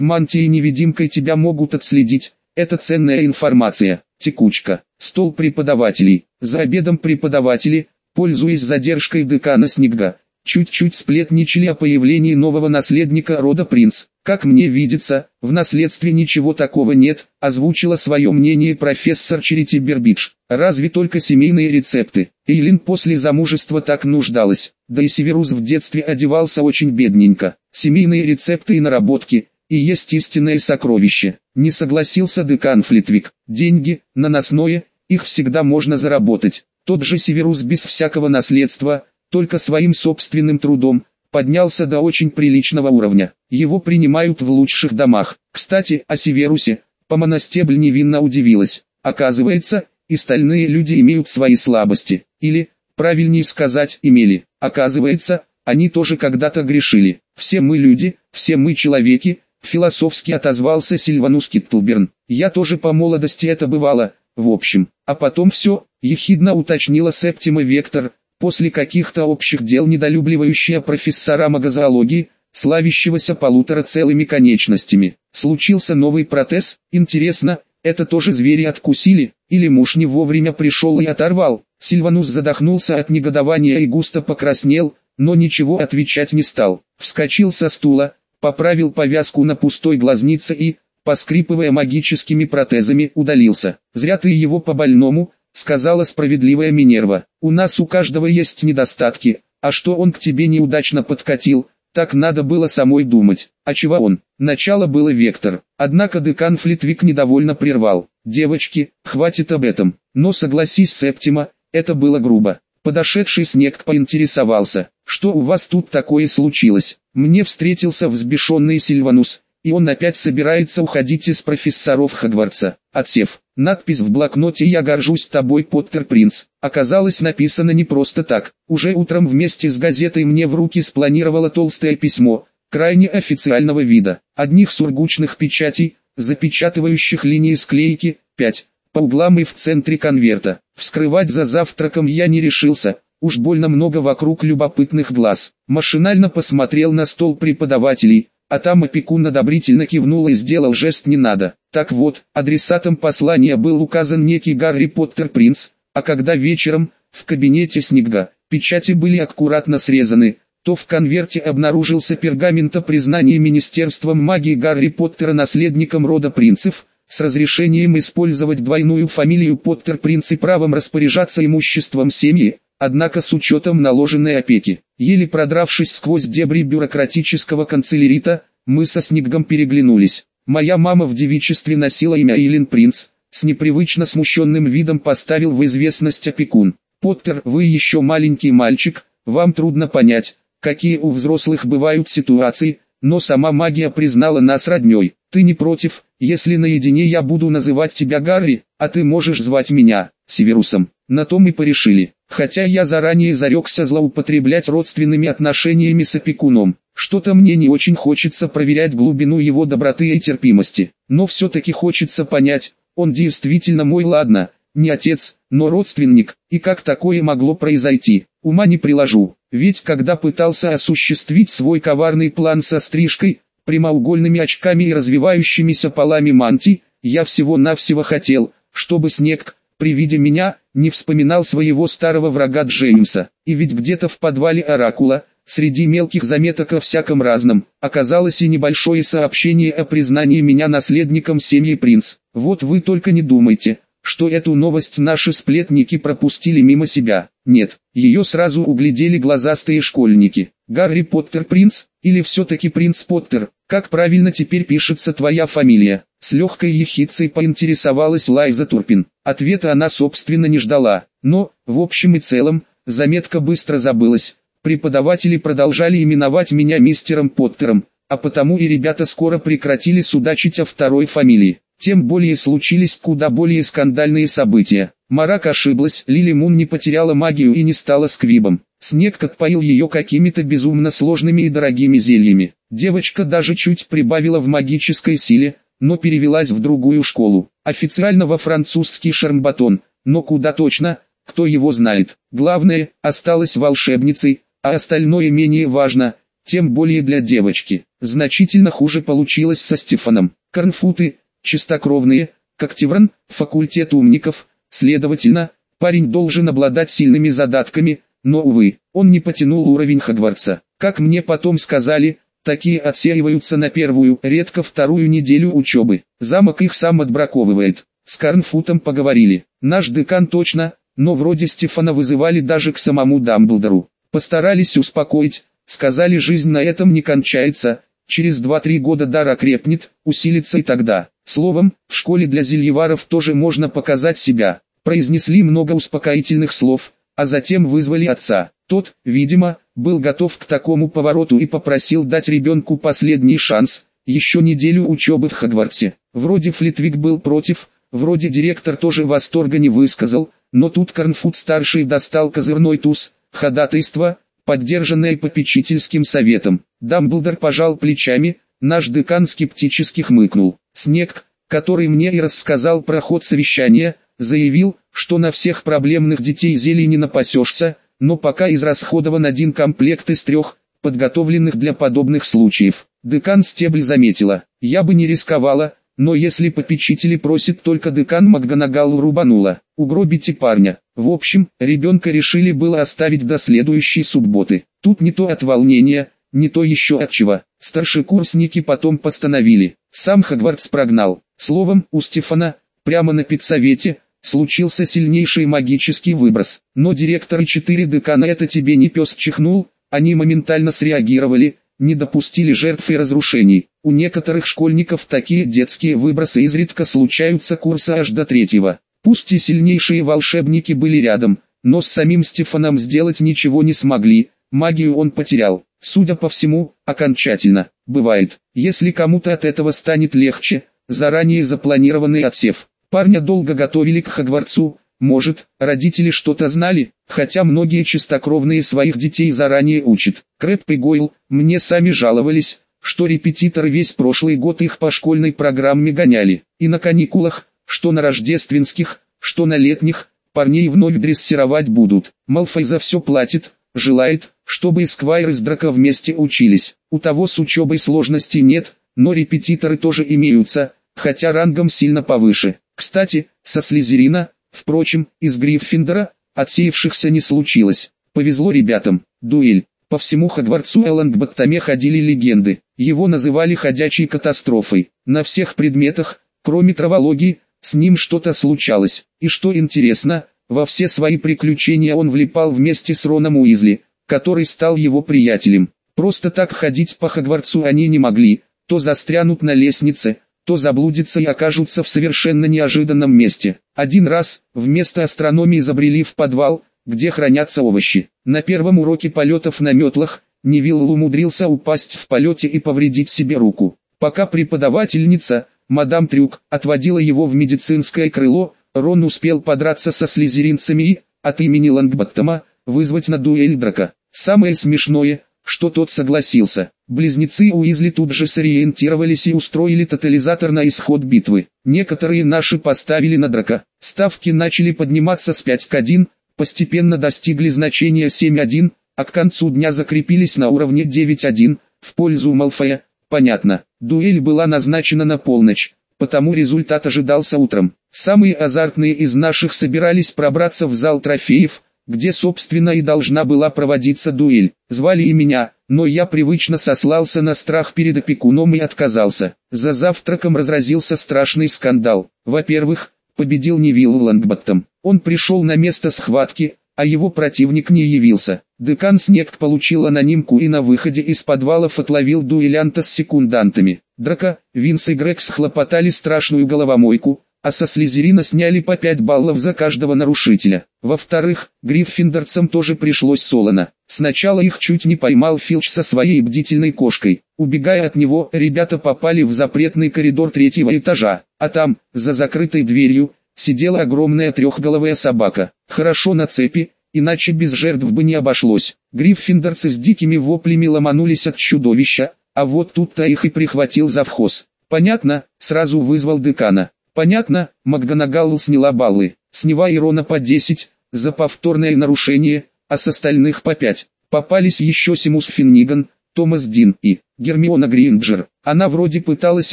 мантией-невидимкой тебя могут отследить, это ценная информация. Текучка, стол преподавателей, за обедом преподаватели, пользуясь задержкой декана Снегга, чуть-чуть сплетничали о появлении нового наследника рода принц. Как мне видится, в наследстве ничего такого нет, озвучила свое мнение профессор Черити Бербидж. Разве только семейные рецепты. Эйлин после замужества так нуждалась, да и Северус в детстве одевался очень бедненько. Семейные рецепты и наработки, и есть истинное сокровище. Не согласился декан Флитвик. Деньги, наносное, их всегда можно заработать. Тот же Северус без всякого наследства, только своим собственным трудом, поднялся до очень приличного уровня. Его принимают в лучших домах. Кстати, о Северусе, Помонастебль невинно удивилась. Оказывается, и стальные люди имеют свои слабости. Или, правильнее сказать, имели. Оказывается, они тоже когда-то грешили. Все мы люди, все мы человеки, философски отозвался Сильванус Киттлберн. Я тоже по молодости это бывало, в общем. А потом все, ехидно уточнила Септима Вектор, после каких-то общих дел недолюбливающая профессора магозоологии, славящегося полутора целыми конечностями. Случился новый протез, интересно, это тоже звери откусили, или муж не вовремя пришел и оторвал. Сильванус задохнулся от негодования и густо покраснел, но ничего отвечать не стал. Вскочил со стула, поправил повязку на пустой глазнице и, поскрипывая магическими протезами, удалился. «Зря ты его по-больному», — сказала справедливая Минерва. «У нас у каждого есть недостатки, а что он к тебе неудачно подкатил, так надо было самой думать. А чего он? Начало было вектор. Однако декан Флитвик недовольно прервал. Девочки, хватит об этом. Но согласись Септима, это было грубо. Подошедший снег поинтересовался, что у вас тут такое случилось. Мне встретился взбешенный Сильванус, и он опять собирается уходить из профессоров Хогвартса. Отсев, надпись в блокноте «Я горжусь тобой, Поттер Принц», оказалось написано не просто так. Уже утром вместе с газетой мне в руки спланировало толстое письмо, крайне официального вида. Одних сургучных печатей, запечатывающих линии склейки, 5, по углам и в центре конверта. Вскрывать за завтраком я не решился, уж больно много вокруг любопытных глаз. Машинально посмотрел на стол преподавателей, а там опекун одобрительно кивнул и сделал жест «не надо». Так вот, адресатом послания был указан некий Гарри Поттер Принц, а когда вечером, в кабинете Снегга, печати были аккуратно срезаны, то в конверте обнаружился пергамент о признании Министерством магии Гарри Поттера наследником рода принцев, с разрешением использовать двойную фамилию Поттер Принц и правом распоряжаться имуществом семьи, Однако с учетом наложенной опеки, еле продравшись сквозь дебри бюрократического канцелярита, мы со Снегом переглянулись. Моя мама в девичестве носила имя Илин Принц, с непривычно смущенным видом поставил в известность опекун. «Поттер, вы еще маленький мальчик, вам трудно понять, какие у взрослых бывают ситуации, но сама магия признала нас родней. Ты не против, если наедине я буду называть тебя Гарри, а ты можешь звать меня Северусом?» На том и порешили. Хотя я заранее зарекся злоупотреблять родственными отношениями с опекуном. Что-то мне не очень хочется проверять глубину его доброты и терпимости. Но все-таки хочется понять, он действительно мой ладно, не отец, но родственник, и как такое могло произойти, ума не приложу. Ведь когда пытался осуществить свой коварный план со стрижкой, прямоугольными очками и развивающимися полами мантий, я всего-навсего хотел, чтобы снег, при виде меня, не вспоминал своего старого врага Джеймса, и ведь где-то в подвале Оракула, среди мелких заметок о всяком разном, оказалось и небольшое сообщение о признании меня наследником семьи принц. Вот вы только не думайте, что эту новость наши сплетники пропустили мимо себя. Нет, ее сразу углядели глазастые школьники. Гарри Поттер принц, или все-таки принц Поттер, как правильно теперь пишется твоя фамилия? С легкой ехицей поинтересовалась Лайза Турпин. Ответа она собственно не ждала, но, в общем и целом, заметка быстро забылась. Преподаватели продолжали именовать меня мистером Поттером, а потому и ребята скоро прекратили судачить о второй фамилии. Тем более случились куда более скандальные события. Марак ошиблась, Лили Мун не потеряла магию и не стала сквибом. Снег отпоил ее какими-то безумно сложными и дорогими зельями. Девочка даже чуть прибавила в магической силе, но перевелась в другую школу. Официально во французский шармбатон, но куда точно, кто его знает. Главное, осталась волшебницей, а остальное менее важно, тем более для девочки. Значительно хуже получилось со Стефаном. Корнфуты, чистокровные, как Тивран, факультет умников, следовательно, парень должен обладать сильными задатками, но увы, он не потянул уровень Хогвартса. Как мне потом сказали, такие отсеиваются на первую, редко вторую неделю учебы. Замок их сам отбраковывает. С Карнфутом поговорили. Наш декан точно, но вроде Стефана вызывали даже к самому Дамблдору. Постарались успокоить, сказали жизнь на этом не кончается, через 2-3 года дар окрепнет, усилится и тогда. Словом, в школе для зельеваров тоже можно показать себя. Произнесли много успокоительных слов, а затем вызвали отца. Тот, видимо, был готов к такому повороту и попросил дать ребенку последний шанс, еще неделю учебы в Хогвартсе. Вроде Флитвик был против, вроде директор тоже восторга не высказал, но тут Корнфуд-старший достал козырной туз, ходатайство, поддержанное попечительским советом. Дамблдор пожал плечами, наш декан скептически хмыкнул. Снег, который мне и рассказал про ход совещания, заявил, что на всех проблемных детей зелий не напасешься, но пока израсходован один комплект из трех, подготовленных для подобных случаев. Декан Стебль заметила, я бы не рисковала, но если попечители просят только декан Макганагал рубанула, угробите парня. В общем, ребенка решили было оставить до следующей субботы. Тут не то от волнения, не то еще от чего. Старшекурсники потом постановили. Сам Хагвардс прогнал. Словом, у Стефана, прямо на педсовете, случился сильнейший магический выброс. Но директор и четыре декана это тебе не пес чихнул, они моментально среагировали, не допустили жертв и разрушений. У некоторых школьников такие детские выбросы изредка случаются курса аж до третьего. Пусть и сильнейшие волшебники были рядом, но с самим Стефаном сделать ничего не смогли, магию он потерял. Судя по всему, окончательно. Бывает, если кому-то от этого станет легче, заранее запланированный отсев. Парня долго готовили к Хогвартсу, может, родители что-то знали, хотя многие чистокровные своих детей заранее учат. Крэп и Гойл, мне сами жаловались, что репетиторы весь прошлый год их по школьной программе гоняли. И на каникулах, что на рождественских, что на летних, парней вновь дрессировать будут. Малфой за все платит, желает, чтобы Эсквайр и Драка вместе учились. У того с учебой сложностей нет, но репетиторы тоже имеются, хотя рангом сильно повыше. Кстати, со Слизерина, впрочем, из Гриффиндора, отсеявшихся не случилось. Повезло ребятам. Дуэль. По всему Хогвартсу Эллангбаттаме ходили легенды. Его называли ходячей катастрофой. На всех предметах, кроме травологии, с ним что-то случалось. И что интересно, во все свои приключения он влипал вместе с Роном Уизли, который стал его приятелем. Просто так ходить по Хогвартсу они не могли, то застрянут на лестнице, то заблудятся и окажутся в совершенно неожиданном месте. Один раз, вместо астрономии забрели в подвал, где хранятся овощи. На первом уроке полетов на метлах, Невилл умудрился упасть в полете и повредить себе руку. Пока преподавательница, мадам Трюк, отводила его в медицинское крыло, Рон успел подраться со слезеринцами и, от имени Лангбаттома, вызвать на дуэль драка. Самое смешное, что тот согласился. Близнецы Уизли тут же сориентировались и устроили тотализатор на исход битвы. Некоторые наши поставили на драка. Ставки начали подниматься с 5 к 1, постепенно достигли значения 7-1, а к концу дня закрепились на уровне 9-1, в пользу Малфоя. Понятно, дуэль была назначена на полночь, потому результат ожидался утром. Самые азартные из наших собирались пробраться в зал трофеев, где собственно и должна была проводиться дуэль. Звали и меня, но я привычно сослался на страх перед опекуном и отказался. За завтраком разразился страшный скандал. Во-первых, победил Невилл Лангбаттом. Он пришел на место схватки, а его противник не явился. Декан Снег получил анонимку и на выходе из подвалов отловил дуэлянта с секундантами. Драка, Винс и Грег схлопотали страшную головомойку, а со Слизерина сняли по 5 баллов за каждого нарушителя. Во-вторых, гриффиндорцам тоже пришлось солоно. Сначала их чуть не поймал Филч со своей бдительной кошкой. Убегая от него, ребята попали в запретный коридор третьего этажа, а там, за закрытой дверью, сидела огромная трехголовая собака. Хорошо на цепи, иначе без жертв бы не обошлось. Гриффиндорцы с дикими воплями ломанулись от чудовища, а вот тут-то их и прихватил завхоз. Понятно, сразу вызвал декана. Понятно, Макганагалл сняла баллы. С Нева и Рона по 10, за повторное нарушение, а с остальных по 5. Попались еще Симус Финниган, Томас Дин и Гермиона Гринджер. Она вроде пыталась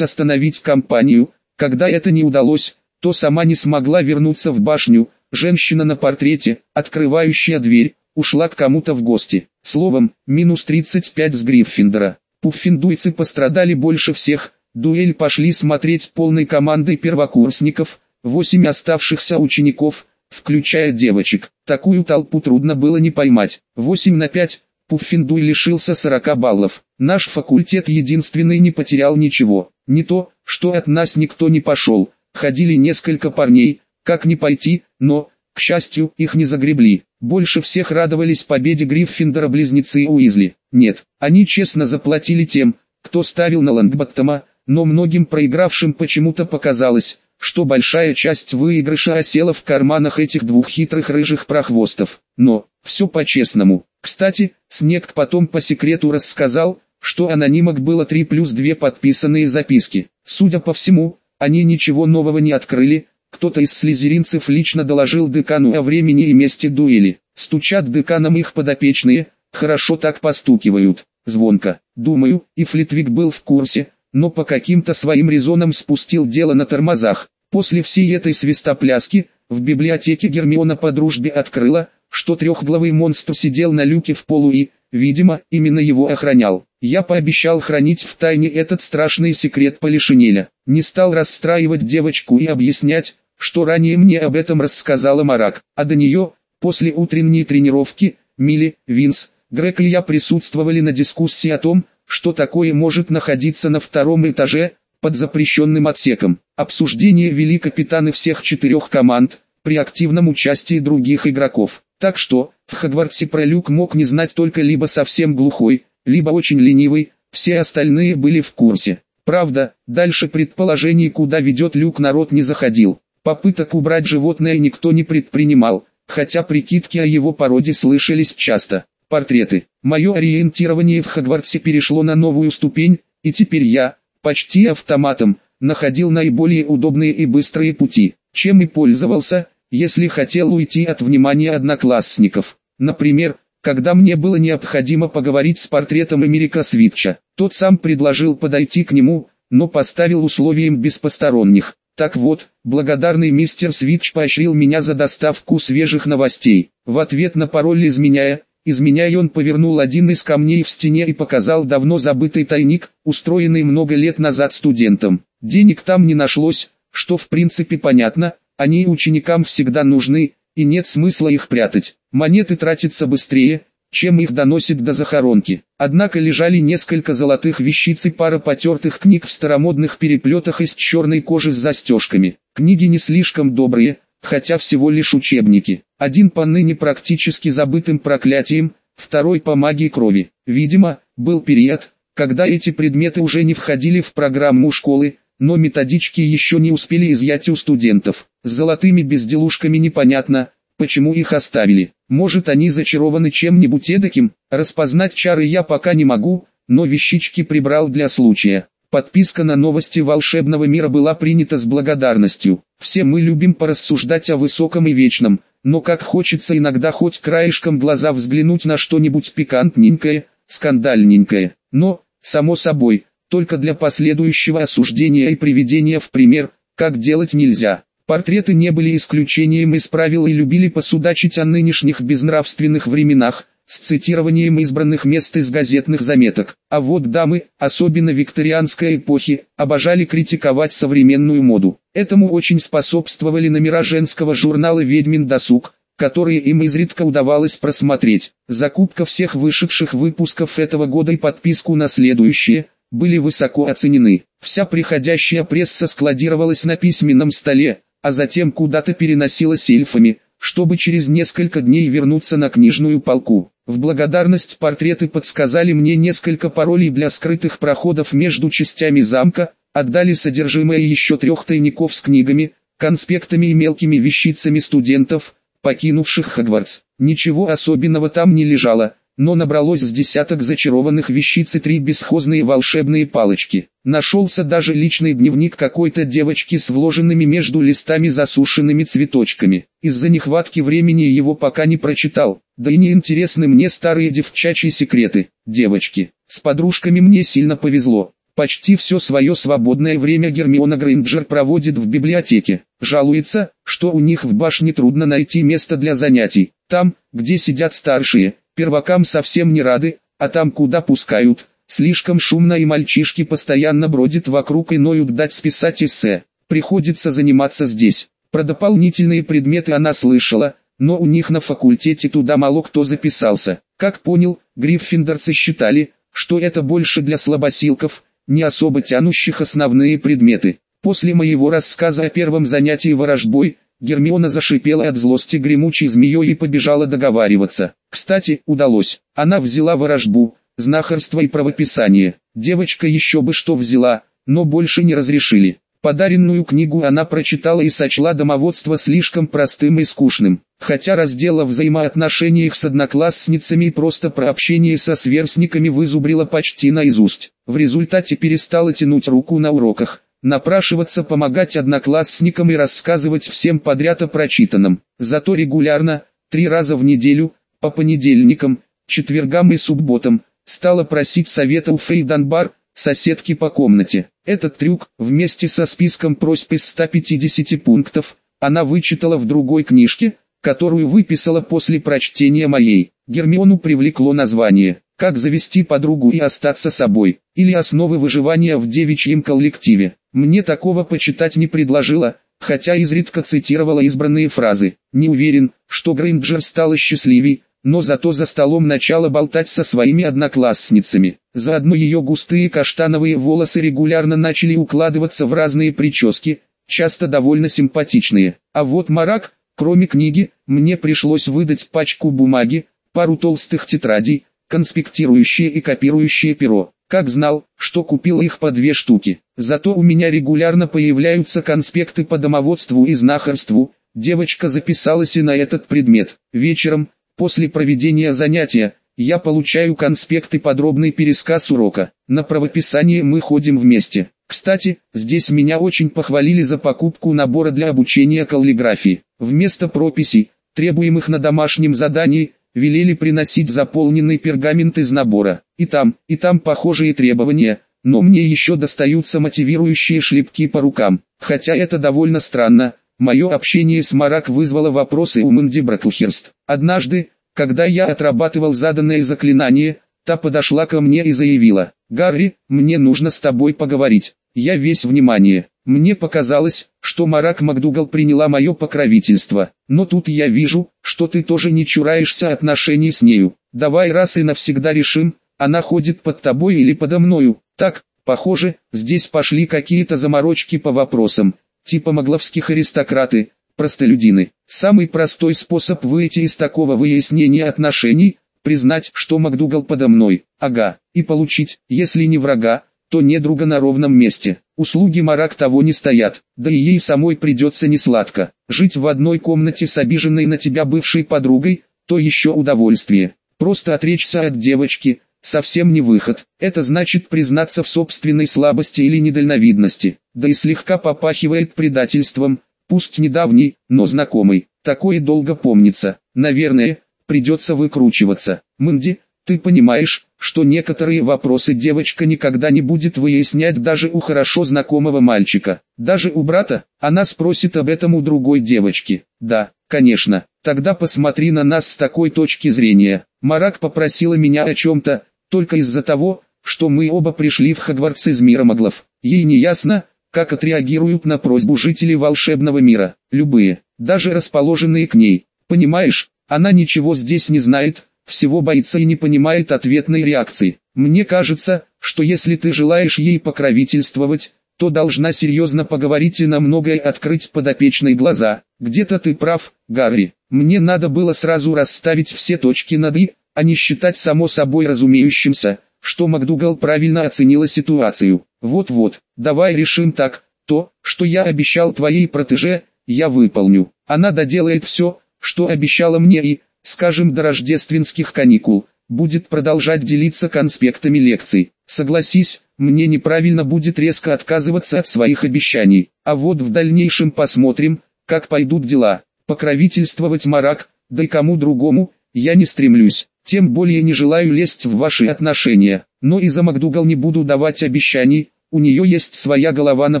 остановить компанию, когда это не удалось, то сама не смогла вернуться в башню, женщина на портрете, открывающая дверь, ушла к кому-то в гости. Словом, минус 35 с Гриффиндора. Пуффиндуйцы пострадали больше всех, дуэль пошли смотреть полной командой первокурсников, восемь оставшихся учеников, включая девочек. Такую толпу трудно было не поймать. 8 на 5, Пуффиндуй лишился 40 баллов. Наш факультет единственный не потерял ничего. Не то, что от нас никто не пошел. Ходили несколько парней, как не пойти, но, к счастью, их не загребли. Больше всех радовались победе Гриффиндора близнецы Уизли. Нет, они честно заплатили тем, кто ставил на Лангбаттома, но многим проигравшим почему-то показалось, что большая часть выигрыша осела в карманах этих двух хитрых рыжих прохвостов. Но, все по-честному. Кстати, Снег потом по секрету рассказал, что анонимок было 3 плюс 2 подписанные записки. Судя по всему, они ничего нового не открыли, кто-то из слезеринцев лично доложил декану о времени и месте дуэли. Стучат деканам их подопечные, хорошо так постукивают, звонко. Думаю, и Флитвик был в курсе, но по каким-то своим резонам спустил дело на тормозах. После всей этой свистопляски, в библиотеке Гермиона по дружбе открыла, что трехглавый монстр сидел на люке в полу и, видимо, именно его охранял. Я пообещал хранить в тайне этот страшный секрет Полишинеля. Не стал расстраивать девочку и объяснять, что ранее мне об этом рассказала Марак, а до нее, после утренней тренировки, Милли, Винс, Грег и я присутствовали на дискуссии о том, что такое может находиться на втором этаже, под запрещенным отсеком. Обсуждение вели капитаны всех четырех команд, при активном участии других игроков. Так что, в Хогвартсе про Люк мог не знать только либо совсем глухой, либо очень ленивый, все остальные были в курсе. Правда, дальше предположений куда ведет Люк народ не заходил. Попыток убрать животное никто не предпринимал, хотя прикидки о его породе слышались часто. Портреты. Мое ориентирование в Хогвартсе перешло на новую ступень, и теперь я, почти автоматом, находил наиболее удобные и быстрые пути, чем и пользовался, если хотел уйти от внимания одноклассников. Например, когда мне было необходимо поговорить с портретом Эмерика Свитча, тот сам предложил подойти к нему, но поставил условием без посторонних. Так вот, благодарный мистер Свитч поощрил меня за доставку свежих новостей. В ответ на пароль изменяя, изменяя он повернул один из камней в стене и показал давно забытый тайник, устроенный много лет назад студентам. Денег там не нашлось, что в принципе понятно, они ученикам всегда нужны, и нет смысла их прятать. Монеты тратятся быстрее, чем их доносит до захоронки. Однако лежали несколько золотых вещиц и пара потертых книг в старомодных переплетах из черной кожи с застежками. Книги не слишком добрые, хотя всего лишь учебники. Один по ныне практически забытым проклятием, второй по магии крови. Видимо, был период, когда эти предметы уже не входили в программу школы, но методички еще не успели изъять у студентов. С золотыми безделушками непонятно, почему их оставили. Может они зачарованы чем-нибудь эдаким, распознать чары я пока не могу, но вещички прибрал для случая. Подписка на новости волшебного мира была принята с благодарностью. Все мы любим порассуждать о высоком и вечном, но как хочется иногда хоть краешком глаза взглянуть на что-нибудь пикантненькое, скандальненькое. Но, само собой, только для последующего осуждения и приведения в пример, как делать нельзя. Портреты не были исключением из правил и любили посудачить о нынешних безнравственных временах, с цитированием избранных мест из газетных заметок. А вот дамы, особенно викторианской эпохи, обожали критиковать современную моду. Этому очень способствовали номера женского журнала «Ведьмин досуг», которые им изредка удавалось просмотреть. Закупка всех вышедших выпусков этого года и подписку на следующие – были высоко оценены. Вся приходящая пресса складировалась на письменном столе, а затем куда-то переносилась эльфами, чтобы через несколько дней вернуться на книжную полку. В благодарность портреты подсказали мне несколько паролей для скрытых проходов между частями замка, отдали содержимое еще трех тайников с книгами, конспектами и мелкими вещицами студентов, покинувших Хогвартс. Ничего особенного там не лежало, но набралось с десяток зачарованных вещиц и три бесхозные волшебные палочки. Нашелся даже личный дневник какой-то девочки с вложенными между листами засушенными цветочками. Из-за нехватки времени его пока не прочитал, да и не интересны мне старые девчачьи секреты. Девочки, с подружками мне сильно повезло. Почти все свое свободное время Гермиона Грейнджер проводит в библиотеке. Жалуется, что у них в башне трудно найти место для занятий. Там, где сидят старшие, Первакам совсем не рады, а там куда пускают, слишком шумно и мальчишки постоянно бродят вокруг и ноют дать списать эссе. Приходится заниматься здесь. Про дополнительные предметы она слышала, но у них на факультете туда мало кто записался. Как понял, гриффиндорцы считали, что это больше для слабосилков, не особо тянущих основные предметы. После моего рассказа о первом занятии ворожбой, Гермиона зашипела от злости гремучей змеей и побежала договариваться. Кстати, удалось. Она взяла ворожбу, знахарство и правописание. Девочка еще бы что взяла, но больше не разрешили. Подаренную книгу она прочитала и сочла домоводство слишком простым и скучным. Хотя раздела взаимоотношениях с одноклассницами и просто про общение со сверстниками вызубрила почти наизусть. В результате перестала тянуть руку на уроках, напрашиваться помогать одноклассникам и рассказывать всем подряд о прочитанном. Зато регулярно, три раза в неделю, по понедельникам, четвергам и субботам, стала просить совета у Фейданбар, соседки по комнате. Этот трюк, вместе со списком просьб из 150 пунктов, она вычитала в другой книжке, которую выписала после прочтения моей. Гермиону привлекло название «Как завести подругу и остаться собой» или «Основы выживания в девичьем коллективе». Мне такого почитать не предложила, хотя изредка цитировала избранные фразы. Не уверен, что Грейнджер стала счастливей, но зато за столом начала болтать со своими одноклассницами. Заодно ее густые каштановые волосы регулярно начали укладываться в разные прически, часто довольно симпатичные. А вот Марак, кроме книги, мне пришлось выдать пачку бумаги, пару толстых тетрадей, конспектирующие и копирующие перо. Как знал, что купил их по две штуки. Зато у меня регулярно появляются конспекты по домоводству и знахарству. Девочка записалась и на этот предмет. Вечером, после проведения занятия, я получаю конспект и подробный пересказ урока. На правописание мы ходим вместе. Кстати, здесь меня очень похвалили за покупку набора для обучения каллиграфии. Вместо прописей, требуемых на домашнем задании, велели приносить заполненный пергамент из набора. И там, и там похожие требования, но мне еще достаются мотивирующие шлепки по рукам. Хотя это довольно странно, мое общение с Марак вызвало вопросы у Мэнди Браклхерст. Однажды, когда я отрабатывал заданное заклинание, та подошла ко мне и заявила, «Гарри, мне нужно с тобой поговорить». Я весь внимание. Мне показалось, что Марак Макдугал приняла мое покровительство, но тут я вижу, что ты тоже не чураешься отношений с нею. Давай раз и навсегда решим, она ходит под тобой или подо мною. Так, похоже, здесь пошли какие-то заморочки по вопросам, типа могловских аристократы, простолюдины. Самый простой способ выйти из такого выяснения отношений – признать, что Макдугал подо мной, ага, и получить, если не врага, то не друга на ровном месте. Услуги Марак того не стоят, да и ей самой придется несладко. Жить в одной комнате с обиженной на тебя бывшей подругой, то еще удовольствие. Просто отречься от девочки, совсем не выход. Это значит признаться в собственной слабости или недальновидности. Да и слегка попахивает предательством, пусть недавний, но знакомый. Такое долго помнится. Наверное, придется выкручиваться. Мэнди, ты понимаешь, что некоторые вопросы девочка никогда не будет выяснять даже у хорошо знакомого мальчика. Даже у брата, она спросит об этом у другой девочки. Да, конечно, тогда посмотри на нас с такой точки зрения. Марак попросила меня о чем-то, только из-за того, что мы оба пришли в Хогвартс из мира моглов. Ей не ясно, как отреагируют на просьбу жителей волшебного мира, любые, даже расположенные к ней. Понимаешь, она ничего здесь не знает, всего боится и не понимает ответной реакции. Мне кажется, что если ты желаешь ей покровительствовать, то должна серьезно поговорить и на многое открыть подопечные глаза. Где-то ты прав, Гарри. Мне надо было сразу расставить все точки над «и», а не считать само собой разумеющимся, что МакДугал правильно оценила ситуацию. Вот-вот, давай решим так, То, что я обещал твоей протеже, я выполню. Она доделает все, что обещала мне и, скажем до рождественских каникул, будет продолжать делиться конспектами лекций. Согласись, мне неправильно будет резко отказываться от своих обещаний, а вот в дальнейшем посмотрим, как пойдут дела. Покровительствовать Марак, да и кому другому, я не стремлюсь, тем более не желаю лезть в ваши отношения, но и за Макдугал не буду давать обещаний, у нее есть своя голова на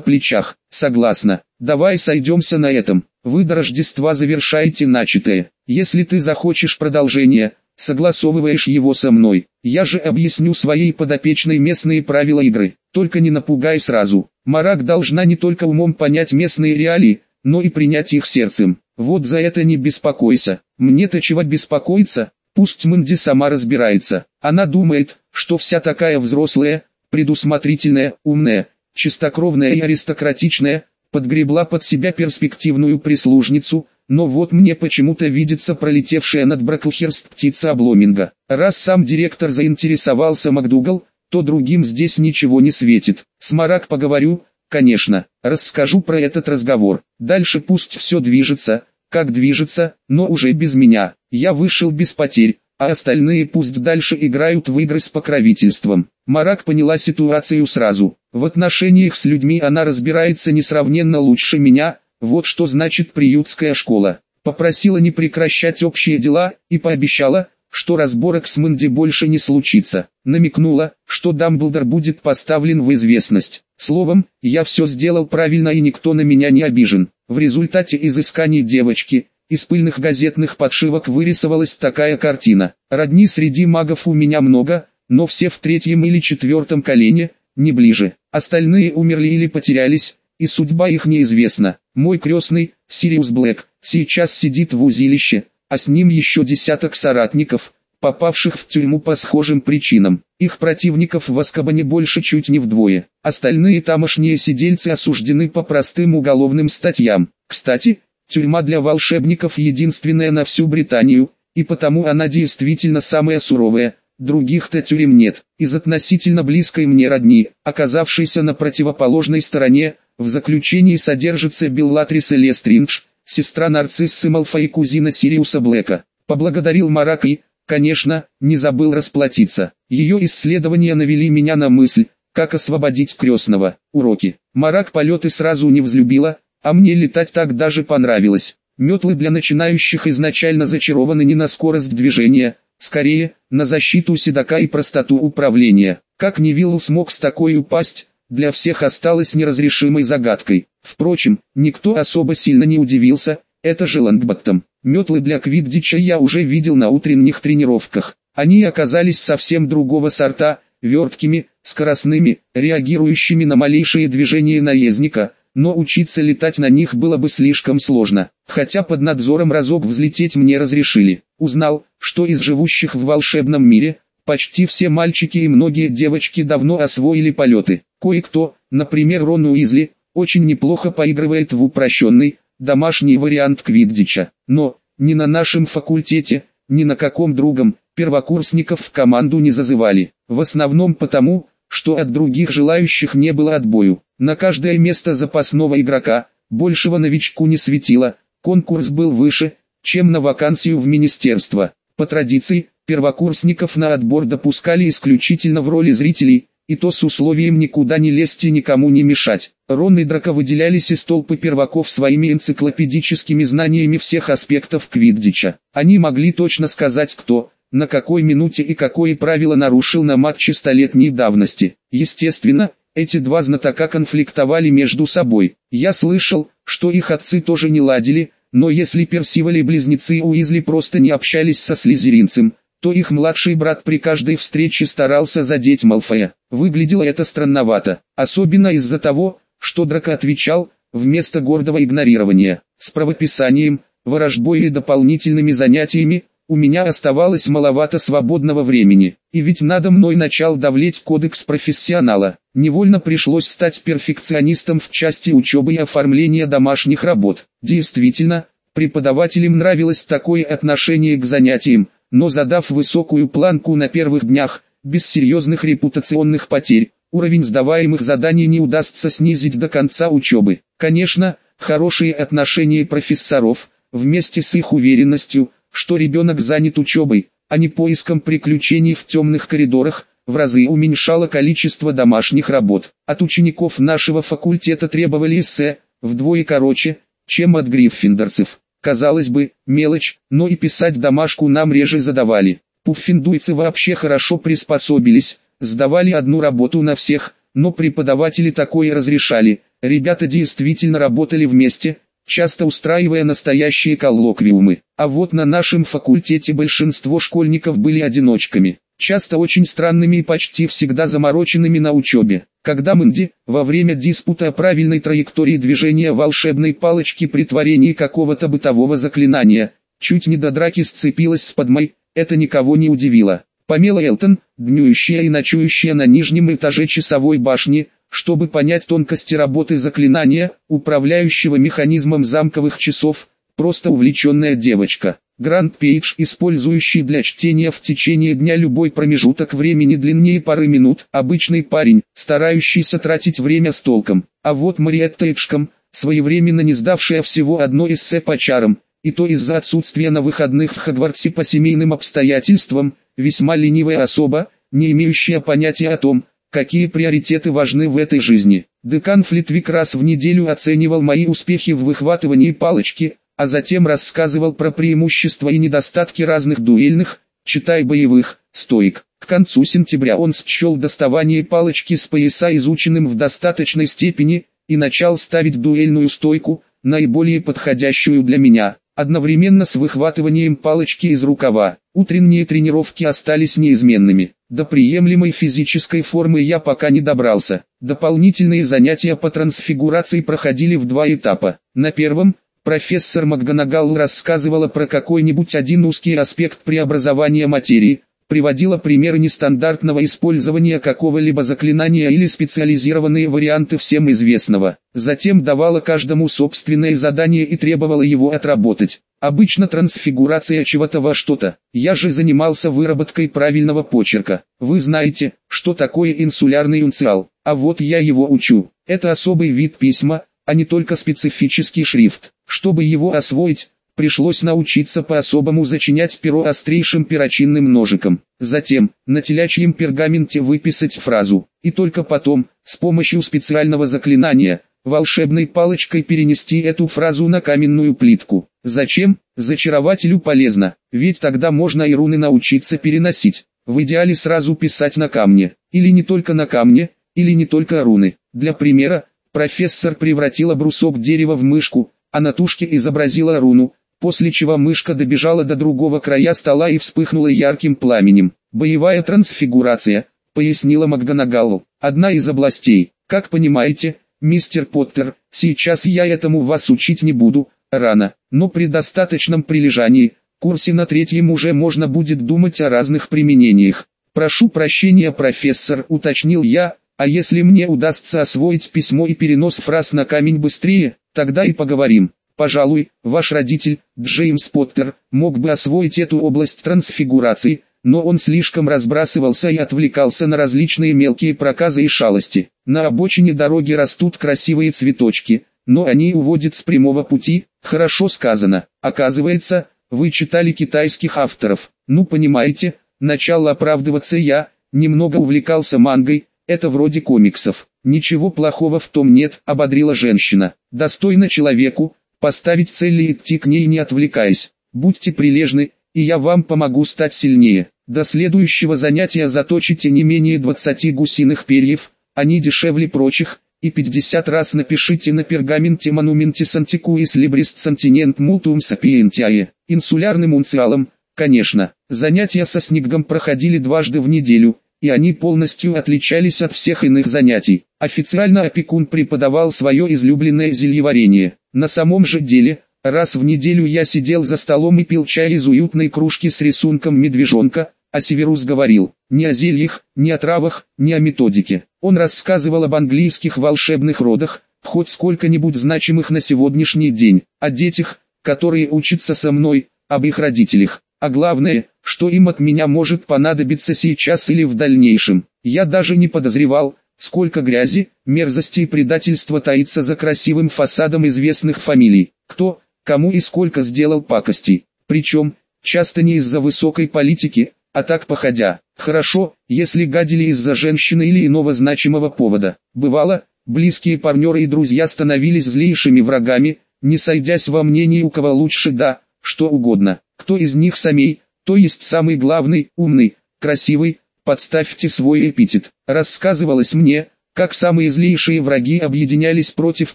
плечах, согласна. Давай сойдемся на этом, вы до Рождества завершаете начатое, если ты захочешь продолжение, согласовываешь его со мной. Я же объясню своей подопечной местные правила игры, только не напугай сразу. Марак должна не только умом понять местные реалии, но и принять их сердцем. Вот за это не беспокойся. Мне-то чего беспокоиться? Пусть Мэнди сама разбирается. Она думает, что вся такая взрослая, предусмотрительная, умная, чистокровная и аристократичная, подгребла под себя перспективную прислужницу, но вот мне почему-то видится пролетевшая над Браклхерст птица обломинга. Раз сам директор заинтересовался МакДугал, то другим здесь ничего не светит. С Марак поговорю, конечно, расскажу про этот разговор. Дальше пусть все движется, как движется, но уже без меня. Я вышел без потерь, а остальные пусть дальше играют в игры с покровительством. Марак поняла ситуацию сразу. В отношениях с людьми она разбирается несравненно лучше меня, вот что значит приютская школа. Попросила не прекращать общие дела и пообещала, что разборок с Мэнди больше не случится. Намекнула, что Дамблдор будет поставлен в известность. Словом, я все сделал правильно и никто на меня не обижен. В результате изысканий девочки, из пыльных газетных подшивок вырисовалась такая картина. Родни среди магов у меня много, но все в третьем или четвертом колене, не ближе. Остальные умерли или потерялись, и судьба их неизвестна. Мой крестный, Сириус Блэк, сейчас сидит в узилище, а с ним еще десяток соратников, попавших в тюрьму по схожим причинам. Их противников в Аскабане больше чуть не вдвое. Остальные тамошние сидельцы осуждены по простым уголовным статьям. Кстати, тюрьма для волшебников единственная на всю Британию, и потому она действительно самая суровая. Других-то тюрем нет. Из относительно близкой мне родни, оказавшейся на противоположной стороне, в заключении содержится Беллатриса Лестриндж, сестра нарциссы Малфа и кузина Сириуса Блэка. Поблагодарил Марак и, конечно, не забыл расплатиться. Ее исследования навели меня на мысль, как освободить крестного. Уроки. Марак полеты сразу не взлюбила, а мне летать так даже понравилось. Метлы для начинающих изначально зачарованы не на скорость движения, скорее, на защиту седока и простоту управления. Как Невилл смог с такой упасть, для всех осталось неразрешимой загадкой. Впрочем, никто особо сильно не удивился, это же Лангбаттом. Метлы для квиддича я уже видел на утренних тренировках. Они оказались совсем другого сорта, верткими, скоростными, реагирующими на малейшие движения наездника, но учиться летать на них было бы слишком сложно. Хотя под надзором разок взлететь мне разрешили. Узнал, что из живущих в волшебном мире, почти все мальчики и многие девочки давно освоили полеты. Кое-кто, например Рон Уизли, очень неплохо поигрывает в упрощенный, домашний вариант квиддича. Но, ни на нашем факультете, ни на каком другом, первокурсников в команду не зазывали. В основном потому, что от других желающих не было отбою. На каждое место запасного игрока, большего новичку не светило, конкурс был выше, чем на вакансию в министерство. По традиции, первокурсников на отбор допускали исключительно в роли зрителей, и то с условием никуда не лезть и никому не мешать. Рон и Драко выделялись из толпы перваков своими энциклопедическими знаниями всех аспектов Квиддича. Они могли точно сказать кто, на какой минуте и какое правило нарушил на матче столетней давности. Естественно, эти два знатока конфликтовали между собой. Я слышал, что их отцы тоже не ладили, но если Персивали близнецы Уизли просто не общались со слизеринцем, то их младший брат при каждой встрече старался задеть Малфоя. Выглядело это странновато, особенно из-за того, что Драко отвечал, вместо гордого игнорирования, с правописанием, ворожбой и дополнительными занятиями, у меня оставалось маловато свободного времени, и ведь надо мной начал давлеть кодекс профессионала. Невольно пришлось стать перфекционистом в части учебы и оформления домашних работ. Действительно, преподавателям нравилось такое отношение к занятиям, но задав высокую планку на первых днях, без серьезных репутационных потерь, уровень сдаваемых заданий не удастся снизить до конца учебы. Конечно, хорошие отношения профессоров, вместе с их уверенностью, что ребенок занят учебой, а не поиском приключений в темных коридорах, в разы уменьшало количество домашних работ. От учеников нашего факультета требовали эссе, вдвое короче, чем от гриффиндорцев. Казалось бы, мелочь, но и писать домашку нам реже задавали. Пуффиндуйцы вообще хорошо приспособились, сдавали одну работу на всех, но преподаватели такое разрешали. Ребята действительно работали вместе, часто устраивая настоящие коллоквиумы. А вот на нашем факультете большинство школьников были одиночками, часто очень странными и почти всегда замороченными на учебе. Когда Мэнди, во время диспута о правильной траектории движения волшебной палочки при творении какого-то бытового заклинания, чуть не до драки сцепилась с подмой, это никого не удивило. Памела Элтон, днюющая и ночующая на нижнем этаже часовой башни, чтобы понять тонкости работы заклинания, управляющего механизмом замковых часов, просто увлеченная девочка. Гранд Пейдж, использующий для чтения в течение дня любой промежуток времени длиннее пары минут, обычный парень, старающийся тратить время с толком. А вот Мариетта Эджком, своевременно не сдавшая всего одно эссе по чарам, и то из-за отсутствия на выходных в Хогвартсе по семейным обстоятельствам, весьма ленивая особа, не имеющая понятия о том, какие приоритеты важны в этой жизни. Декан Флитвик раз в неделю оценивал мои успехи в выхватывании палочки, а затем рассказывал про преимущества и недостатки разных дуэльных, читай боевых, стоек. К концу сентября он счел доставание палочки с пояса изученным в достаточной степени, и начал ставить дуэльную стойку, наиболее подходящую для меня, одновременно с выхватыванием палочки из рукава. Утренние тренировки остались неизменными. До приемлемой физической формы я пока не добрался. Дополнительные занятия по трансфигурации проходили в два этапа. На первом, профессор МакГонагал рассказывала про какой-нибудь один узкий аспект преобразования материи, приводила примеры нестандартного использования какого-либо заклинания или специализированные варианты всем известного. Затем давала каждому собственное задание и требовала его отработать. Обычно трансфигурация чего-то во что-то. Я же занимался выработкой правильного почерка. Вы знаете, что такое инсулярный унциал, а вот я его учу. Это особый вид письма, а не только специфический шрифт. Чтобы его освоить, пришлось научиться по-особому зачинять перо острейшим перочинным ножиком. Затем, на телячьем пергаменте выписать фразу, и только потом, с помощью специального заклинания, волшебной палочкой перенести эту фразу на каменную плитку. Зачем? Зачарователю полезно, ведь тогда можно и руны научиться переносить. В идеале сразу писать на камне, или не только на камне, или не только руны. Для примера, профессор превратила брусок дерева в мышку, а на тушке изобразила руну, после чего мышка добежала до другого края стола и вспыхнула ярким пламенем. Боевая трансфигурация, пояснила МакГонагалл, одна из областей. Как понимаете, «Мистер Поттер, сейчас я этому вас учить не буду, рано, но при достаточном прилежании, курсе на третьем уже можно будет думать о разных применениях. Прошу прощения, профессор, уточнил я, а если мне удастся освоить письмо и перенос фраз на камень быстрее, тогда и поговорим. Пожалуй, ваш родитель, Джеймс Поттер, мог бы освоить эту область трансфигурации, но он слишком разбрасывался и отвлекался на различные мелкие проказы и шалости. На обочине дороги растут красивые цветочки, но они уводят с прямого пути, хорошо сказано. Оказывается, вы читали китайских авторов. Ну понимаете, начал оправдываться я, немного увлекался мангой, это вроде комиксов. Ничего плохого в том нет, ободрила женщина. Достойно человеку, поставить цель и идти к ней не отвлекаясь. Будьте прилежны, и я вам помогу стать сильнее. До следующего занятия заточите не менее 20 гусиных перьев, они дешевле прочих, и 50 раз напишите на пергаменте монументис антикуис либрис сантинент мултум сапиентиае, инсулярным унциалом, конечно. Занятия со снегом проходили дважды в неделю, и они полностью отличались от всех иных занятий. Официально опекун преподавал свое излюбленное зельеварение. На самом же деле, раз в неделю я сидел за столом и пил чай из уютной кружки с рисунком медвежонка, а Северус говорил, не о зельях, не о травах, не о методике. Он рассказывал об английских волшебных родах, хоть сколько-нибудь значимых на сегодняшний день, о детях, которые учатся со мной, об их родителях. А главное, что им от меня может понадобиться сейчас или в дальнейшем. Я даже не подозревал, сколько грязи, мерзости и предательства таится за красивым фасадом известных фамилий. Кто, кому и сколько сделал пакостей. Причем, часто не из-за высокой политики, а так походя. Хорошо, если гадили из-за женщины или иного значимого повода. Бывало, близкие партнеры и друзья становились злейшими врагами, не сойдясь во мнении у кого лучше да, что угодно. Кто из них самей, то есть самый главный, умный, красивый, подставьте свой эпитет. Рассказывалось мне, как самые злейшие враги объединялись против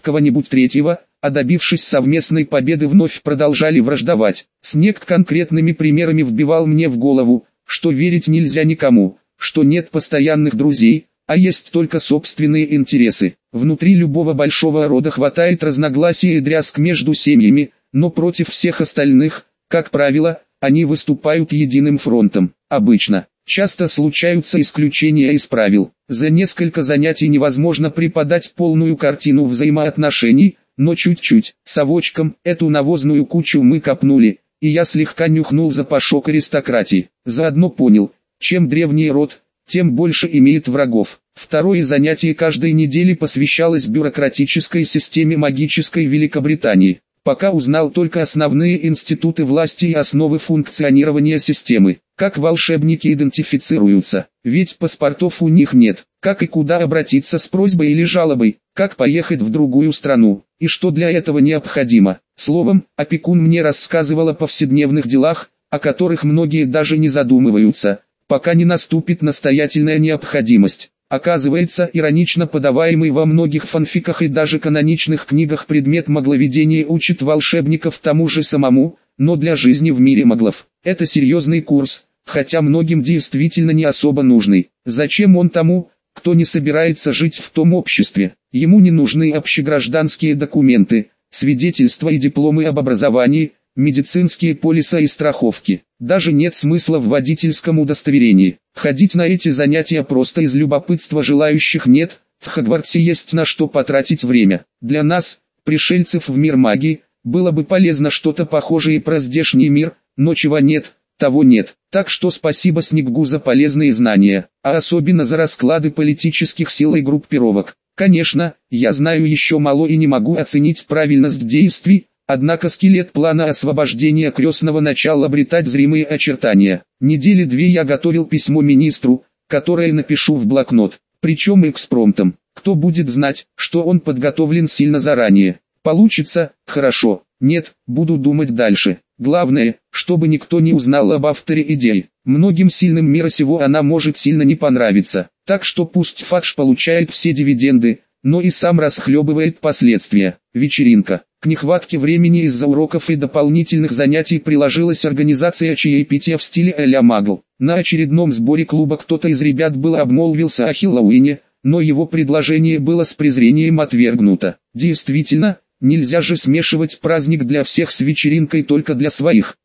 кого-нибудь третьего, а добившись совместной победы вновь продолжали враждовать. Снег конкретными примерами вбивал мне в голову, что верить нельзя никому, что нет постоянных друзей, а есть только собственные интересы. Внутри любого большого рода хватает разногласий и дрязг между семьями, но против всех остальных, как правило, они выступают единым фронтом. Обычно, часто случаются исключения из правил. За несколько занятий невозможно преподать полную картину взаимоотношений, но чуть-чуть, совочком, эту навозную кучу мы копнули, и я слегка нюхнул запашок аристократии. Заодно понял, чем древний род, тем больше имеет врагов. Второе занятие каждой недели посвящалось бюрократической системе магической Великобритании. Пока узнал только основные институты власти и основы функционирования системы. Как волшебники идентифицируются, ведь паспортов у них нет. Как и куда обратиться с просьбой или жалобой, как поехать в другую страну, и что для этого необходимо. Словом, опекун мне рассказывал о повседневных делах, о которых многие даже не задумываются, пока не наступит настоятельная необходимость. Оказывается, иронично подаваемый во многих фанфиках и даже каноничных книгах предмет магловедения учит волшебников тому же самому, но для жизни в мире маглов. Это серьезный курс, хотя многим действительно не особо нужный. Зачем он тому, кто не собирается жить в том обществе? Ему не нужны общегражданские документы, свидетельства и дипломы об образовании, медицинские полисы и страховки. Даже нет смысла в водительском удостоверении. Ходить на эти занятия просто из любопытства желающих нет, в Хогвартсе есть на что потратить время. Для нас, пришельцев в мир магии, было бы полезно что-то похожее про здешний мир, но чего нет, того нет. Так что спасибо Снеггу за полезные знания, а особенно за расклады политических сил и группировок. Конечно, я знаю еще мало и не могу оценить правильность действий, Однако скелет плана освобождения крестного начал обретать зримые очертания. Недели две я готовил письмо министру, которое напишу в блокнот, причем экспромтом. Кто будет знать, что он подготовлен сильно заранее. Получится, хорошо, нет, буду думать дальше. Главное, чтобы никто не узнал об авторе идеи. Многим сильным мира сего она может сильно не понравиться. Так что пусть Фадж получает все дивиденды, но и сам расхлебывает последствия. Вечеринка. К нехватке времени из-за уроков и дополнительных занятий приложилась организация чаепития в стиле а-ля Магл. На очередном сборе клуба кто-то из ребят было обмолвился о Хиллоуине, но его предложение было с презрением отвергнуто. Действительно, нельзя же смешивать праздник для всех с вечеринкой только для своих.